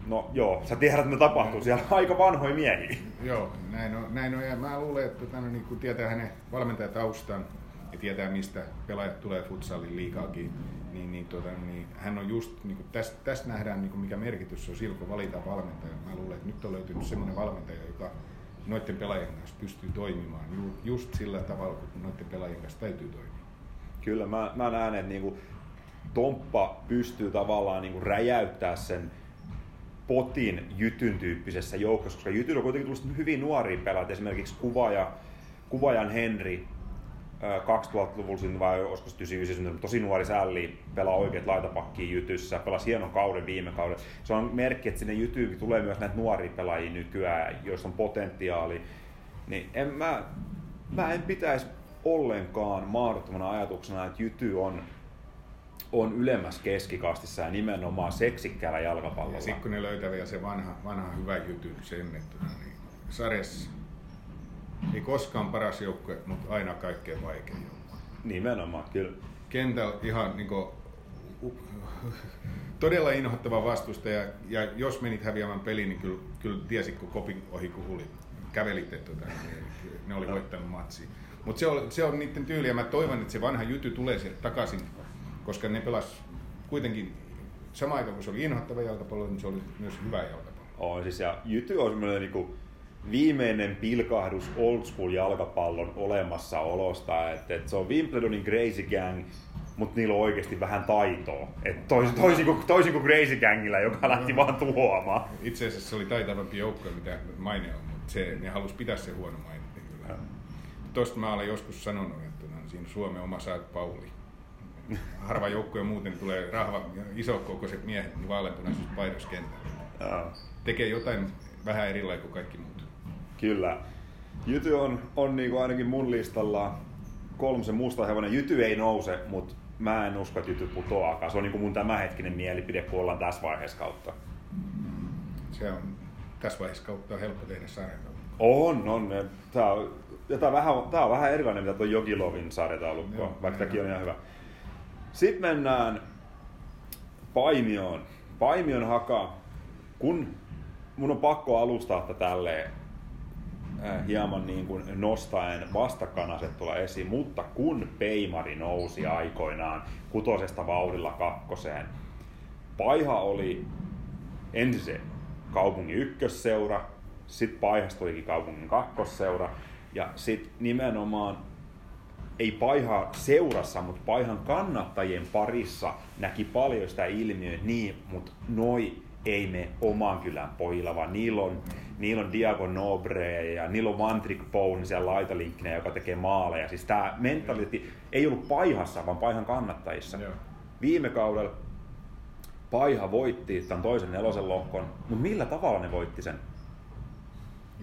No joo, sä tiedät, että ne tapahtuu siellä aika vanhoja miehiä. Joo, näin on. Näin on. Ja mä luulen, että tämän, niin kun tietää hänen valmentajataustan ja tietää, mistä pelaajat tulee futsalin liikaakin, niin, niin, tota, niin hän on just, niin tästä, tästä nähdään niin kuin mikä merkitys on silloin, kun valitaan valmentaja. Mä luulen, että nyt on löytynyt semmoinen valmentaja, joka noiden pelaajien kanssa pystyy toimimaan ju, just sillä tavalla, kun noiden pelaajien kanssa täytyy toimia. Kyllä, mä, mä näen, että niinku Tomppa pystyy tavallaan niinku räjäyttää sen potin Jytyn tyyppisessä joukossa, koska Jytyn on kuitenkin tullut hyvin nuoria pelaajia, esimerkiksi Kuvaja, Kuvajan Henri, 2000-luvulla syntynyt vai olisiko 99 syntynyt, tosi nuori sälli, pelaa oikeat laitapakkia Jytyssä, pelasi hienon kauden viime kauden. Se on merkki, että sinne Jytyyn tulee myös näitä nuoria pelaajia nykyään, joissa on potentiaali. Niin en mä, mä en pitäisi ollenkaan mahdottomana ajatuksena, että Jyty on on ylemmäs keskikastissa ja nimenomaan seksikkäällä jalkapallolla. Ja sitten kun ne löytää vielä se vanha, vanha hyvä jutun sen, että no niin, sarjassa ei koskaan paras joukkue, mutta aina kaikkein vaikein joukkue. Nimenomaan, kyllä. Kentällä ihan niin kuin, todella inhottava vastustaja, ja jos menit häviämään peliin, niin kyllä, kyllä tiesit, kun kopin ohi kuhuli, kävelitte, tuota, niin ne oli voittanut matsi. Mutta se on, se on niiden tyyli, ja mä toivon, että se vanha jyty tulee sieltä takaisin koska ne pelas kuitenkin sama aika kun se oli inhottava jalkapallo, niin se oli myös hyvä jalkapallo. On siis, ja Jyty on semmoinen niin kuin viimeinen pilkahdus old school jalkapallon olemassaolosta, että, että se on Wimbledonin Crazy Gang, mutta niillä on oikeasti vähän taitoa. Et toisin, toisin, kuin, toisin kuin Crazy Gangillä, joka lähti vaan tuhoamaan. Itse asiassa se oli taitavampi joukko, mitä maine on, mutta se, ne halusi pitää se huono maine. Kyllä. Tuosta mä olen joskus sanonut, että siinä Suomen oma Saat Pauli harva joukkue muuten tulee rahva, isokokoiset miehet niin vaaleanpunaisessa paidossa kentällä. Tekee jotain vähän erilaista kuin kaikki muut. Kyllä. Jyty on, on niin kuin ainakin mun listalla kolmosen musta hevonen. Jyty ei nouse, mutta mä en usko, että Jyty putoaakaan. Se on niin kuin mun tämänhetkinen mielipide, kun ollaan tässä vaiheessa kautta. Se on tässä vaiheessa kautta on helppo tehdä sarjataulukko. On, on. Tämä on, ja tämä on, vähän, tämä on vähän erilainen, mitä tuo Jokilovin sarjataulukko, vaikka tämäkin on ihan hyvä. Sitten mennään Paimioon. Paimion haka, kun mun on pakko alustaa tätä tälleen hieman niin kuin nostaen vastakkainasettelua esiin, mutta kun Peimari nousi aikoinaan kutosesta vauhdilla kakkoseen, Paiha oli ensin se kaupungin ykkösseura, sitten Paihasta tulikin kaupungin kakkosseura, ja sitten nimenomaan ei Paiha seurassa, mutta Paihan kannattajien parissa näki paljon sitä ilmiöä, niin, mutta noi ei me oman kylän pojilla, vaan niillä on, niillä on Diago Nobre ja niillä on Vantrik Poun siellä laitalinkkinä, joka tekee maaleja. Siis tämä mentaliteetti ei ollut Paihassa, vaan Paihan kannattajissa. Joo. Viime kaudella Paiha voitti tämän toisen nelosen lohkon, mutta millä tavalla ne voitti sen?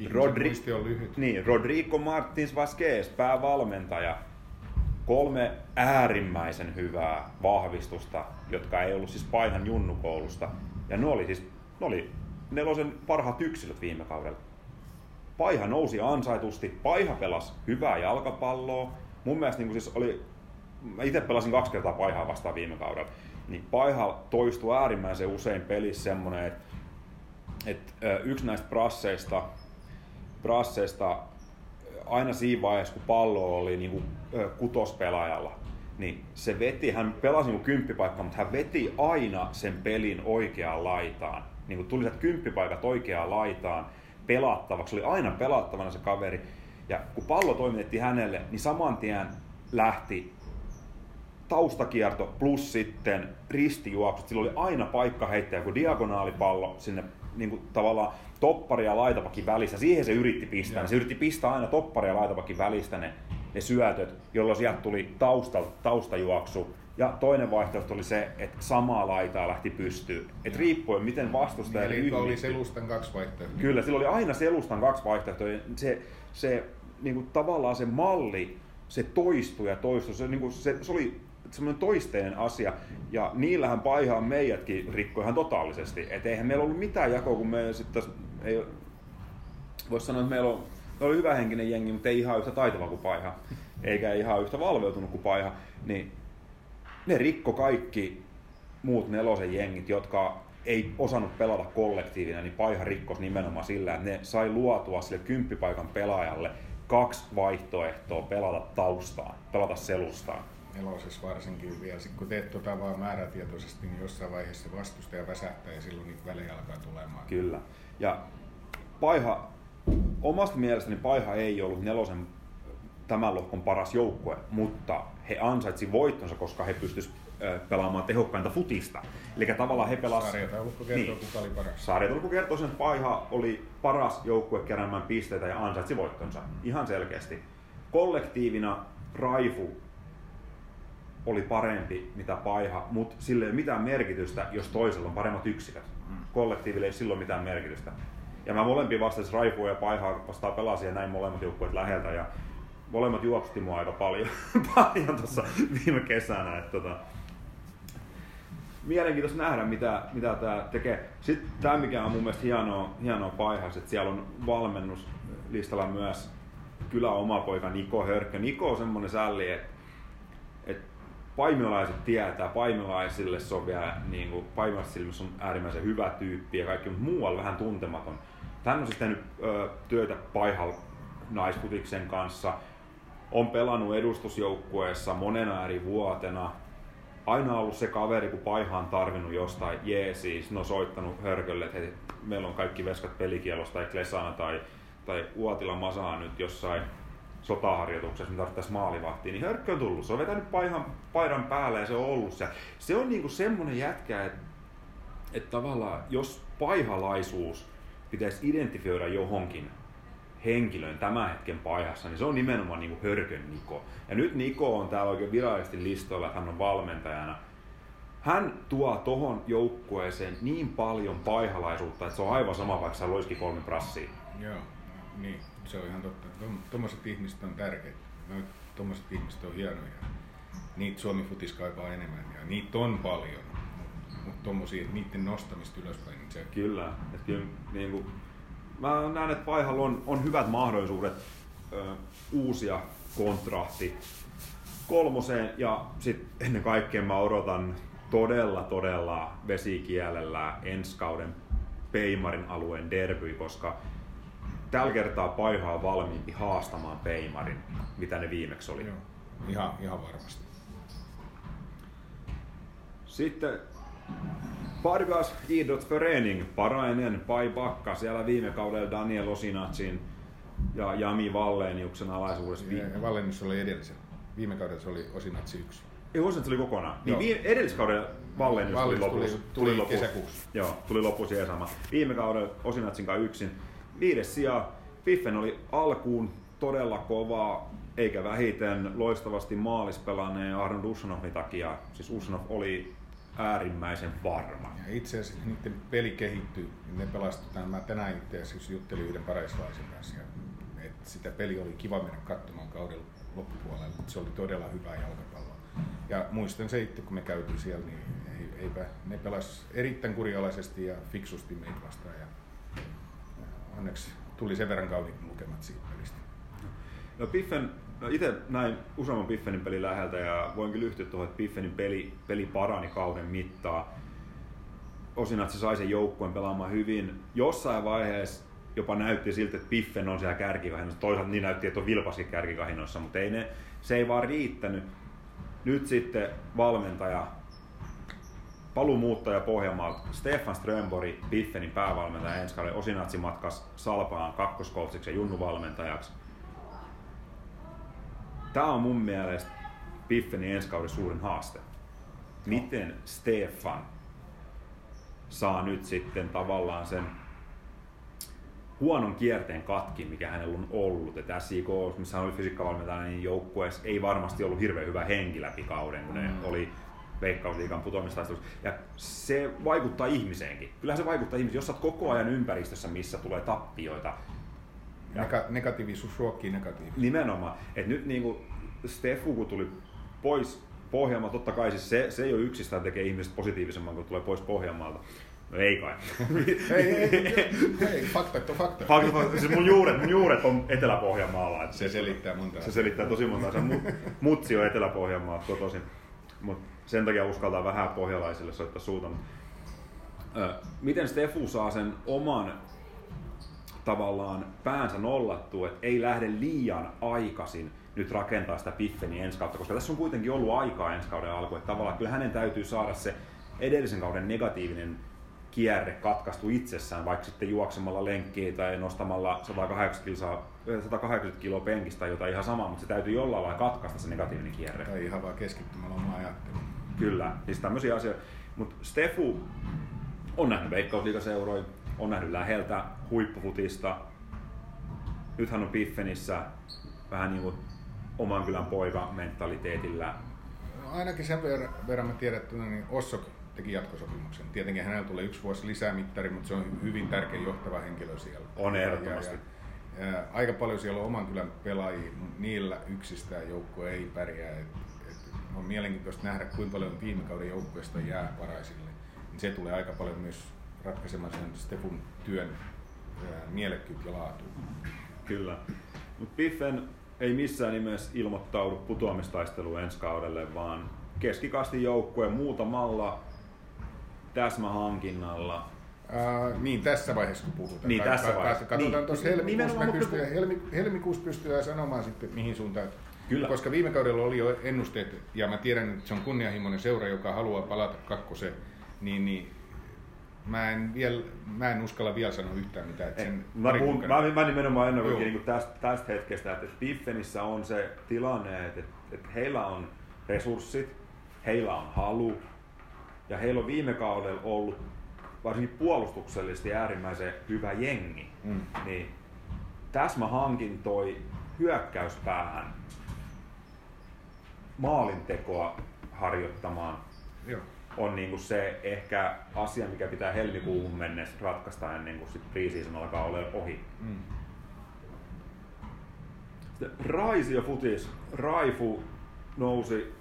Rodri- on lyhyt. Niin, Rodrigo Martins Vasquez, päävalmentaja, kolme äärimmäisen hyvää vahvistusta, jotka ei ollut siis Paihan junnukoulusta. Ja ne oli siis ne oli nelosen parhaat yksilöt viime kaudella. Paiha nousi ansaitusti, Paiha pelasi hyvää jalkapalloa. Mun mielestä niin siis oli, mä itse pelasin kaksi kertaa Paihaa vastaan viime kaudella, niin Paiha toistui äärimmäisen usein pelissä semmonen, että, että yksi näistä brasseista, brasseista aina siinä vaiheessa, kun pallo oli niin kuin, kutospelaajalla, niin se veti, hän pelasi niin kymppipaikkaa, mutta hän veti aina sen pelin oikeaan laitaan. Niin kuin tuli sieltä kymppipaikat oikeaan laitaan pelattavaksi, oli aina pelattavana se kaveri. Ja kun pallo toimitettiin hänelle, niin saman tien lähti taustakierto plus sitten ristijuoksut. Sillä oli aina paikka heittää joku diagonaalipallo sinne niin kuin tavallaan toppari ja laitapakin välissä. Siihen se yritti pistää. Ja. Se yritti pistää aina toppari ja laitapakin välistä ne, ne syötöt, jolloin sieltä tuli tausta, taustajuoksu. Ja toinen vaihtoehto oli se, että samaa laitaa lähti pystyyn. Et riippuen miten vastustaja niin, oli selustan kaksi vaihtoehtoa. Kyllä, sillä oli aina selustan kaksi vaihtoehtoa. Se, se niin kuin tavallaan se malli, se toistui ja toistui. Se, niin kuin se, se oli semmoinen toisteinen asia. Ja niillähän paihaan meidätkin rikkoi ihan totaalisesti. Että eihän meillä ollut mitään jakoa, kun me sitten ei, voisi sanoa, että meillä on, meillä oli henkinen jengi, mutta ei ihan yhtä taitava kuin paiha. Eikä ihan yhtä valveutunut kuin paiha. Niin ne rikko kaikki muut nelosen jengit, jotka ei osannut pelata kollektiivina, niin Paiha rikkos nimenomaan sillä, että ne sai luotua sille kymppipaikan pelaajalle kaksi vaihtoehtoa pelata taustaan, pelata selustaan. Nelosessa varsinkin vielä, sit kun teet tota vaan määrätietoisesti, niin jossain vaiheessa vastustaja väsähtää ja silloin niitä välejä alkaa tulemaan. Kyllä. Ja Paiha, omasta mielestäni Paiha ei ollut nelosen tämän lohkon paras joukkue, mutta he ansaitsi voittonsa, koska he pystyisivät pelaamaan tehokkainta futista. Eli tavallaan he pelasivat... Sarjataulukko kertoo, niin. kuka oli paras. Sarjataulukko kertoo sen, että Paiha oli paras joukkue keräämään pisteitä ja ansaitsi voittonsa. Ihan selkeästi. Kollektiivina Raifu oli parempi mitä Paiha, mutta sillä ei ole mitään merkitystä, jos toisella on paremmat yksiköt. Mm. Kollektiiville ei silloin mitään merkitystä. Ja mä molempiin vastasin Raifu ja Paiha vastaan pelasin ja näin molemmat joukkueet läheltä. Ja molemmat juoksutti mua aika paljon, [LAUGHS] paljon tuossa viime kesänä. Että tota, mielenkiintoista nähdä, mitä, mitä tämä tekee. Sitten tämä, mikä on mun mielestä hienoa, hienoa paihas, että siellä on valmennuslistalla myös kyllä oma poika Niko Hörkkö. Niko on semmoinen sälli, että, että paimiolaiset tietää, paimiolaisille se on vielä, niin kuin, on äärimmäisen hyvä tyyppi ja kaikki, mutta muualla vähän tuntematon. Hän on siis tehnyt ö, työtä Paihal naisputiksen kanssa, on pelannut edustusjoukkueessa monena eri vuotena, aina ollut se kaveri, kun Paiha on tarvinnut jostain jeesiä, no soittanut hörkölle, että meillä on kaikki veskat pelikielosta tai Klesana tai, tai Uotila Masaa nyt jossain sotaharjoituksessa, me tarvittaisiin maalivahtia, niin hörkkö on tullut. Se on vetänyt paihan, paidan päälle ja se on ollut se. Se on niinku semmonen jätkä, että, että tavallaan jos paihalaisuus pitäisi identifioida johonkin, henkilön tämän hetken paihassa, niin se on nimenomaan niin kuin Hörkön Niko. Ja nyt Niko on täällä oikein virallisesti listoilla, että hän on valmentajana. Hän tuo tohon joukkueeseen niin paljon paihalaisuutta, että se on aivan sama, vaikka se loiski kolme prassia. Joo, niin, se on ihan totta. Tuommoiset ihmiset on tärkeitä. Tuommoiset ihmiset on hienoja. Niitä Suomi futis kaipaa enemmän ja niitä on paljon. Mutta tuommoisia, niiden nostamista ylöspäin, niin se... Kyllä, että kyllä niin kuin, mä näen, että Paihalla on, on hyvät mahdollisuudet ö, uusia kontrahti kolmoseen ja sitten ennen kaikkea mä odotan todella todella vesikielellä ensi kauden Peimarin alueen derby, koska tällä kertaa Paiha on valmiimpi haastamaan Peimarin, mitä ne viimeksi oli. Joo, ihan, ihan varmasti. Sitten Pargas idrottsförening, Parainen, Pai Bakka, siellä viime kaudella Daniel Osinatsin ja Jami Valleniuksen alaisuudessa. Ja, Vallenius oli edellisen. Viime kaudella se oli Osinatsi 1. Ei, Osinatsi oli kokonaan. Niin viime, edelliskauden Vallenius tuli lopussa. Tuli, tuli, kesäkuussa. Joo, tuli lopussa ja sama. Viime kaudella Osinatsin kanssa yksin. Viides sija. Piffen oli alkuun todella kovaa, eikä vähiten loistavasti maalis pelanneen Arnold Ushanovin takia. Siis Ushanov oli äärimmäisen varma. Ja itse asiassa niiden peli kehittyy. Ne pelastetaan. Mä tänään itse asiassa juttelin yhden paraislaisen kanssa. Ja, että sitä peli oli kiva mennä katsomaan kauden loppupuolella. Se oli todella hyvää jalkapalloa. Ja muistan se itse, kun me käytiin siellä, niin ei, eipä, ne pelas erittäin kurialaisesti ja fiksusti meitä vastaan. Ja, ja onneksi tuli sen verran kauniit lukemat siitä pelistä. No Piffen No itse näin useamman Piffenin pelin läheltä ja voin kyllä yhtyä tuohon, että Piffenin peli, peli parani kauden mittaa. Osin, että se sai sen joukkueen pelaamaan hyvin. Jossain vaiheessa jopa näytti siltä, että Piffen on siellä kärkikahinossa. Toisaalta niin näytti, että on Vilpaskin kärkikahinossa, mutta ei ne, se ei vaan riittänyt. Nyt sitten valmentaja, paluumuuttaja Pohjanmaalta, Stefan Strömbori, Piffenin päävalmentaja ensi kauden, Osinatsi matkas Salpaan kakkoskoutseksi ja junnuvalmentajaksi Tämä on mun mielestä Piffenin ensi kauden suurin haaste. Miten Stefan saa nyt sitten tavallaan sen huonon kierteen katki, mikä hänellä on ollut. Että SIK, missä hän oli fysiikkavalmentaja, niin joukkueessa ei varmasti ollut hirveän hyvä henki läpi kauden, kun ne mm. oli veikkausliikan putoamistaistelussa. Ja se vaikuttaa ihmiseenkin. Kyllähän se vaikuttaa ihmiseen, jos sä koko ajan ympäristössä, missä tulee tappioita, Nega- negatiivisuus ruokkii negatiivisuus. Nimenomaan. Et nyt niin kuin Stefu, kun tuli pois Pohjanmaa, totta kai siis se, se jo yksistään tekee ihmiset positiivisemman, kun tulee pois Pohjanmaalta. No ei kai. [LAUGHS] ei, ei, ei, ei, fakta on fakta. fakta, fakta. Siis mun juuret, mun juuret on Etelä-Pohjanmaalla. Se selittää monta Se selittää tosi monta Se mutsi on Etelä-Pohjanmaa tosin. Mut sen takia uskaltaa vähän pohjalaisille soittaa suuta. Miten Stefu saa sen oman tavallaan päänsä nollattua, että ei lähde liian aikaisin nyt rakentaa sitä piffeni ensi kautta, koska tässä on kuitenkin ollut aikaa ensi kauden alku, että tavallaan kyllä hänen täytyy saada se edellisen kauden negatiivinen kierre katkaistu itsessään, vaikka sitten juoksemalla lenkkiä tai nostamalla 180 kiloa, 180 kiloa penkistä tai jotain ihan samaa, mutta se täytyy jollain lailla katkaista se negatiivinen kierre. Tai ihan vaan keskittymällä omaan ajatteluun. Kyllä, siis tämmöisiä asioita. Mutta Stefu on nähnyt veikkausliikaseuroja, on nähnyt läheltä huippufutista. Nyt hän on Piffenissä vähän niin kuin oman kylän poika mentaliteetillä. Ainakin sen verran, verran mä tiedettynä, niin Ossok teki jatkosopimuksen. Tietenkin hänellä tulee yksi vuosi lisää mittari, mutta se on hyvin tärkeä johtava henkilö siellä. On ehdottomasti. Ja, ja, aika paljon siellä on oman kylän pelaajia, mutta niillä yksistään joukko ei pärjää. Et, et on mielenkiintoista nähdä, kuinka paljon viime kauden joukkueesta jää paraisille. Niin se tulee aika paljon myös ratkaisemaan sen Stefun työn mielekkyyttä ja laatu. Kyllä. Mutta Biffen ei missään nimessä ilmoittaudu putoamistaisteluun ensi kaudelle, vaan keskikastin joukkue muutamalla täsmähankinnalla. Uh, niin, tässä vaiheessa kun puhutaan. Niin, tässä vaiheessa. Katsotaan niin, tuossa helmikuussa, pystyy, helmi, helmikuussa pystyy sanomaan sitten mihin suuntaan. Kyllä. Koska viime kaudella oli jo ennusteet, ja mä tiedän, että se on kunnianhimoinen seura, joka haluaa palata kakkoseen, niin, niin mä en, vielä, mä en uskalla vielä sanoa yhtään mitään. Että sen mä, puhun, mä, mä nimenomaan ennen niin tästä, tästä hetkestä, että Biffenissä on se tilanne, että, että heillä on resurssit, heillä on halu, ja heillä on viime kaudella ollut varsinkin puolustuksellisesti äärimmäisen hyvä jengi. Mm. Niin täsmähankintoi hyökkäyspäähän maalintekoa harjoittamaan Joo. On niinku se ehkä asia, mikä pitää helmikuuhun mennessä ratkaista ennen kuin sitten preseason alkaa olla ohi. Mm. Raisi ja Futis. Raifu nousi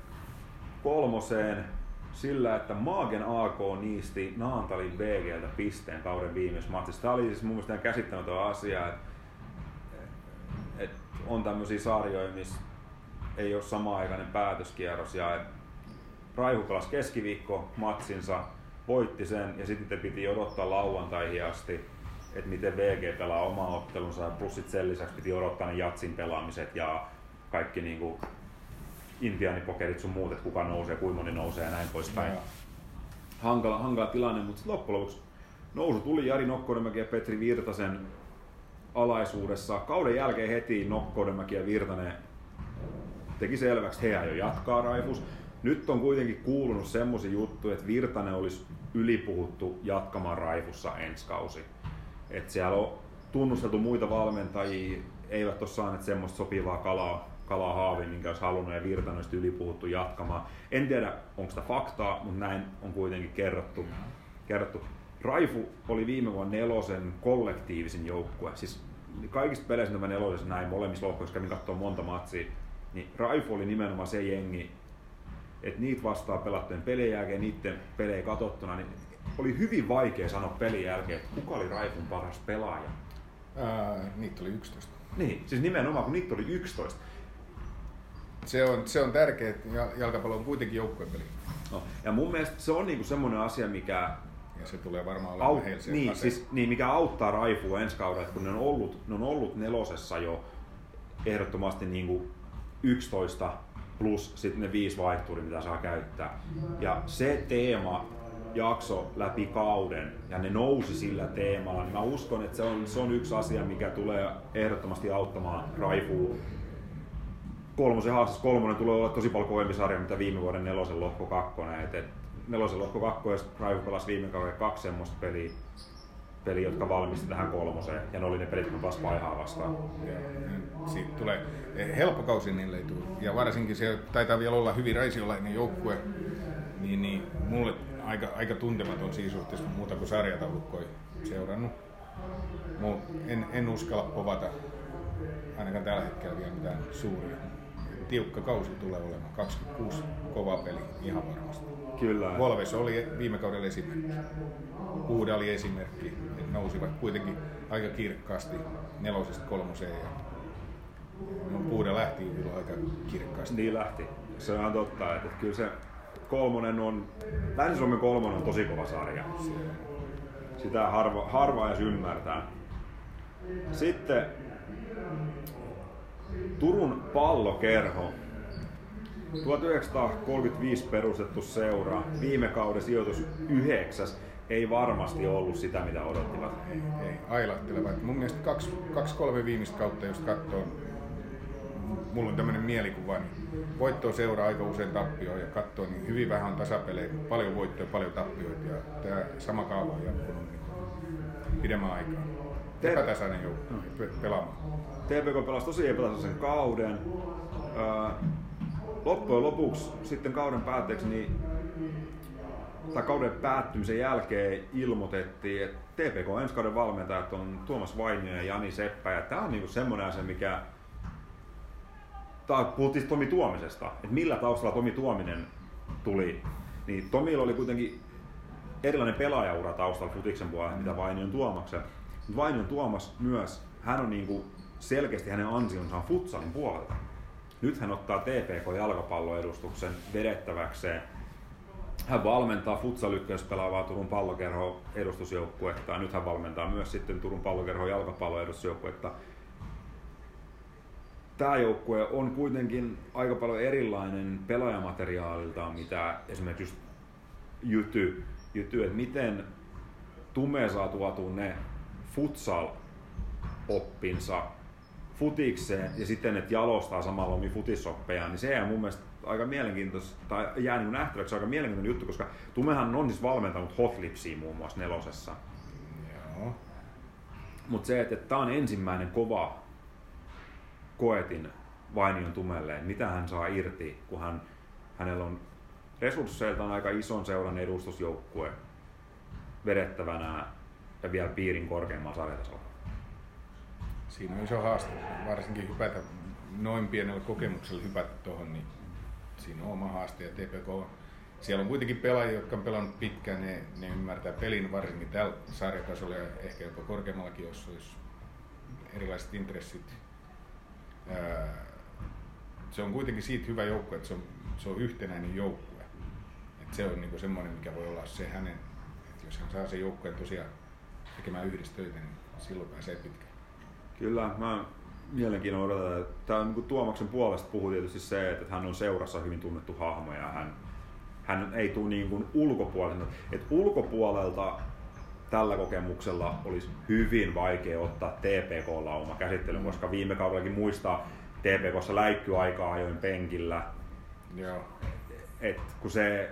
kolmoseen sillä, että Maagen AK niisti Naantalin VGltä pisteen kauden viimeisessä matsissa. Tämä oli siis mun mielestä käsittämätön asia, että, että on tämmöisiä sarjoja, missä ei ole sama-aikainen päätöskierros ja Raihu pelasi keskiviikko matsinsa, voitti sen ja sitten piti odottaa lauantaihin asti, että miten VG pelaa oma ottelunsa plus sitten sen lisäksi piti odottaa ne jatsin pelaamiset ja kaikki niinku intiaanipokerit sun muut, että kuka nousee, kuinka moni nousee ja näin poispäin. No. Hankala, hankala tilanne, mutta loppujen lopuksi nousu tuli Jari Nokkodemäki ja Petri Virtasen alaisuudessa. Kauden jälkeen heti Nokkodemäki ja Virtanen teki selväksi, että he jo jatkaa Raifus. Nyt on kuitenkin kuulunut semmoisia juttuja, että Virtanen olisi ylipuhuttu jatkamaan Raifussa ensi kausi. Että siellä on tunnusteltu muita valmentajia, eivät ole saaneet semmoista sopivaa kalaa Kala Haavi, minkä olisi halunnut ja Virtanen olisi ylipuhuttu jatkamaan. En tiedä, onko sitä faktaa, mutta näin on kuitenkin kerrottu. kerrottu. Raifu oli viime vuonna nelosen kollektiivisin joukkue. Siis kaikista peleissä, mitä mä nelosessa näin molemmissa lohkoissa, kävin katsoa monta matsia, niin Raifu oli nimenomaan se jengi, että niitä vastaan pelattujen pelien jälkeen, niiden pelejä katsottuna, niin oli hyvin vaikea sanoa pelin jälkeen, että kuka oli Raifun paras pelaaja. Ää, niitä oli 11. Niin, siis nimenomaan kun niitä oli 11 se on, se on tärkeää, että jalkapallo on kuitenkin joukkuepeli. No, ja mun mielestä se on niinku semmoinen asia, mikä ja se tulee varmaan olemaan Aut, niin, siis, niin, mikä auttaa Raifua ensi kaudella, kun ne on ollut, ne on ollut nelosessa jo ehdottomasti niin kuin 11 plus sitten ne viisi vaihturi, mitä saa käyttää. Ja se teema jakso läpi kauden ja ne nousi sillä teemalla, niin mä uskon, että se on, se on yksi asia, mikä tulee ehdottomasti auttamaan Raifua kolmosen haastas kolmonen tulee olla tosi paljon kovempi sarja, mitä viime vuoden nelosen lohko kakkonen. Et, et nelosen lohko kakkonen Raifu pelasi viime kauden kaksi semmoista peliä, peli, jotka valmisti tähän kolmoseen. Ja ne oli ne pelit, kun Paihaa vastaan. Siitä tulee helppo kausi niille ei tule. Ja varsinkin se taitaa vielä olla hyvin raisiolainen joukkue. Niin, niin mulle aika, aika tuntematon siinä suhteessa muuta kuin sarjataulukkoja seurannut. Mut en, en uskalla povata ainakaan tällä hetkellä vielä mitään suuria tiukka kausi tulee olemaan. 26 kova peli ihan varmasti. Kyllä. Volves oli viime kaudella esimerkki. Kuuda oli esimerkki. Nousivat kuitenkin aika kirkkaasti nelosesta kolmoseen. Ja no, Kuuda lähti kyllä aika kirkkaasti. Niin lähti. Se on totta, että kyllä se kolmonen on, Länsi-Suomen kolmonen on tosi kova sarja. Sitä harva, harva edes ymmärtää. Sitten Turun pallokerho. 1935 perustettu seura, viime kauden sijoitus yhdeksäs, ei varmasti ollut sitä, mitä odottivat. Ei, ei ailahtelevat. Mun mielestä kaksi, kaksi kolme viimeistä kautta, jos katsoo, mulla on tämmöinen mielikuva, niin voittoa seuraa aika usein tappioon ja katsoo, niin hyvin vähän on tasapelejä, paljon voittoja, paljon tappioita ja tämä sama kaava on jatkunut niin pidemmän aikaa. Te- Epätasainen joukko pe- pelaamaan. TPK pelasi tosi epätasaisen kauden. Öö, loppujen lopuksi sitten kauden päätteeksi, niin, tai kauden päättymisen jälkeen ilmoitettiin, että TPK ensi kauden valmentajat on Tuomas Vainio ja Jani Seppä. Ja tämä on niinku semmoinen asia, mikä... Tää puhuttiin Tomi Tuomisesta, että millä taustalla Tomi Tuominen tuli. Niin Tomilla oli kuitenkin erilainen pelaajaura taustalla futiksen puolella, mitä Vainion Tuomaksen. Mutta Vainion Tuomas myös, hän on niinku selkeästi hänen ansionsa on futsalin puolelta. Nyt hän ottaa TPK-jalkapalloedustuksen vedettäväkseen. Hän valmentaa futsal pelaavaa Turun pallokerho edustusjoukkuetta ja nyt hän valmentaa myös sitten Turun pallokerho jalkapalloedustusjoukkuetta. Tämä joukkue on kuitenkin aika paljon erilainen pelaajamateriaaliltaan, mitä esimerkiksi just Jyty, Jyty että miten Tume saa tuotua ne futsal-oppinsa futikseen ja sitten, että jalostaa samalla omia futisoppeja, niin se jää mun mielestä aika mielenkiintoista, tai jää niin nähtäväksi aika mielenkiintoinen juttu, koska Tumehan on siis valmentanut Hotlipsia muun muassa nelosessa. Joo. Mutta se, että tämä on ensimmäinen kova koetin Vainion Tumelleen, mitä hän saa irti, kun hän, hänellä on resursseiltaan aika ison seuran edustusjoukkue vedettävänä ja vielä piirin korkeammalla sarjatasolla. Siinä on iso haaste, varsinkin hypätä noin pienellä kokemuksella hypätä tuohon, niin siinä on oma haaste. Ja TPK, siellä on kuitenkin pelaajia, jotka on pelannut pitkään, ne, ne ymmärtää pelin varsinkin tällä sarjatasolla ja ehkä jopa korkeammallakin, jos olisi erilaiset intressit. Se on kuitenkin siitä hyvä joukkue, että se on, se on yhtenäinen joukkue. Et se on niinku semmoinen, mikä voi olla se hänen, että jos hän saa sen joukkueen tosiaan tekemään yhdessä töitä, niin silloin pääsee pitkään. Kyllä, mä mielenkiinnolla odotan. että Tämä on niin kuin Tuomaksen puolesta puhuu tietysti se, että hän on seurassa hyvin tunnettu hahmo ja hän, hän ei tule niin kuin ulkopuolelta. Että ulkopuolelta tällä kokemuksella olisi hyvin vaikea ottaa TPK-lauma käsittelyyn, koska viime kaudellakin muistaa TPKssa läikkyaikaa ajoin penkillä. Joo. Et kun se